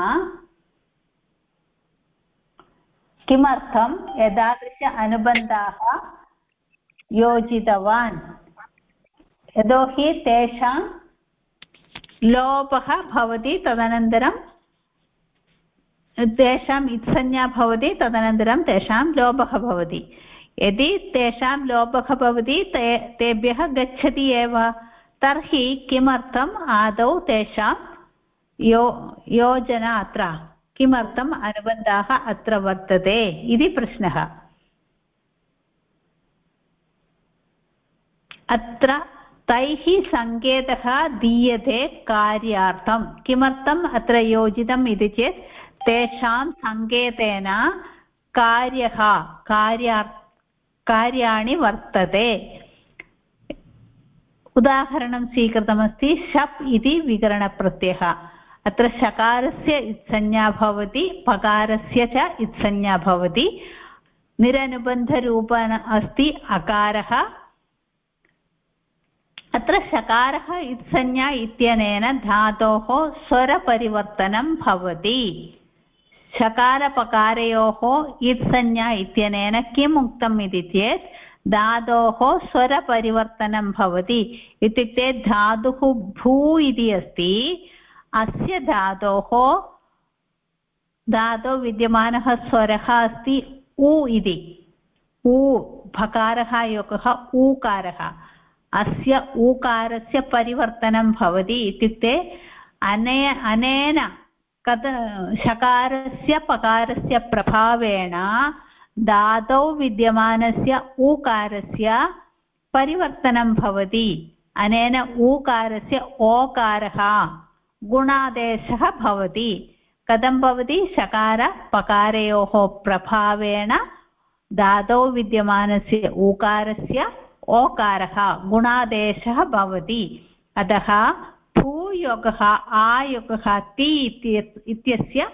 किमर्थं एतादृश अनुबन्धाः योजितवान्? यतोहि तेषां लोपः भवति, तदनन्तरं तेषाम् इत्संज्ञा भवति, तदनन्तरं तेषां लोपः भवति। यदि तेषां लोपः भवति, ते, तेभ्यः गच्छति एव, तर्हि किमर्थम् आदौ तेषां यो, योजना अत्र किमर्थम् अनुबन्धाः अत्र वर्तते? इति प्रश्नः. अत्र तैः सङ्केतः दीयते कार्यार्थं. किमर्थम् अत्र योजितम् इति चेत् तेषां सङ्केतेन कार्यः कार्यार्थ कार्याणि वर्तते. उदाहरणं स्वीकृतमस्ति, शप् इति विकरणप्रत्ययः. अत्र शकारस्य इत्संज्ञा भवति, पकारस्य च इत्संज्ञा भवति। निरनुबन्धरूपेण अस्ति, अकारः। अत्र शकारः इत्संज्ञा इत्यनेन धातोः स्वरपरिवर्तनं भवति। शकारपकारयोः इत्संज्ञा इत्यनेन किम् उक्तम् इति चेत्, धातोः स्वरपरिवर्तनं भवति। इत्युक्ते धातुः भू इति अस्ति। अस्य धातोः धातौ विद्यमानः स्वरः अस्ति उ इति। उ भकारः योगः ऊकारः। अस्य ऊकारस्य परिवर्तनं भवति इत्युक्ते अने अनेन कथ शकारस्य पकारस्य प्रभावेण धातौ विद्यमानस्य ऊकारस्य परिवर्तनं भवति। अनेन ऊकारस्य ओकारः। गुणादेशः भवति। कथं भवति? शकारपकारयोः प्रभावेण धातौ विद्यमानस्य ऊकारस्य ओकारः गुणादेशः भवति। अतः भूयोगः, आयोगः, ति इत्यस्य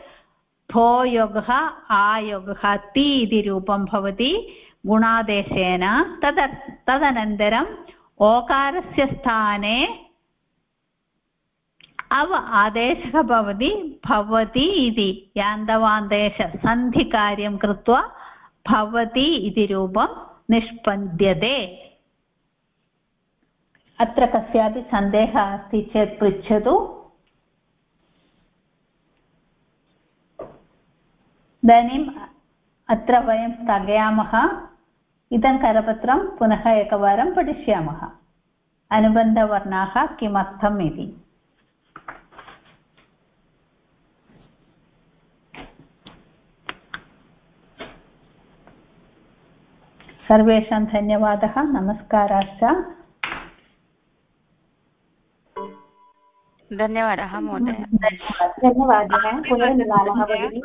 भोयोगः, आयोगः, ति इति रूपं भवति। गुणादेशेन तद तदनन्तरम् ओकारस्य स्थाने अव आदेशः भवति भवति इति। यान्दवान्देश सन्धिकार्यं कृत्वा भवति इति रूपं निष्पद्यते। अत्र कस्यापि सन्देहः अस्ति चेत् पृच्छतु। इदानीम् अत्र वयं स्थगयामः। इदं करपत्रं पुनः एकवारं पठिष्यामः। अनुबन्धवर्णाः किमर्थम् इति। सर्वेषां धन्यवादः नमस्काराश्च। धन्यवादः महोदय। धन्यवादः। पुनर्मिलामः भगिनी।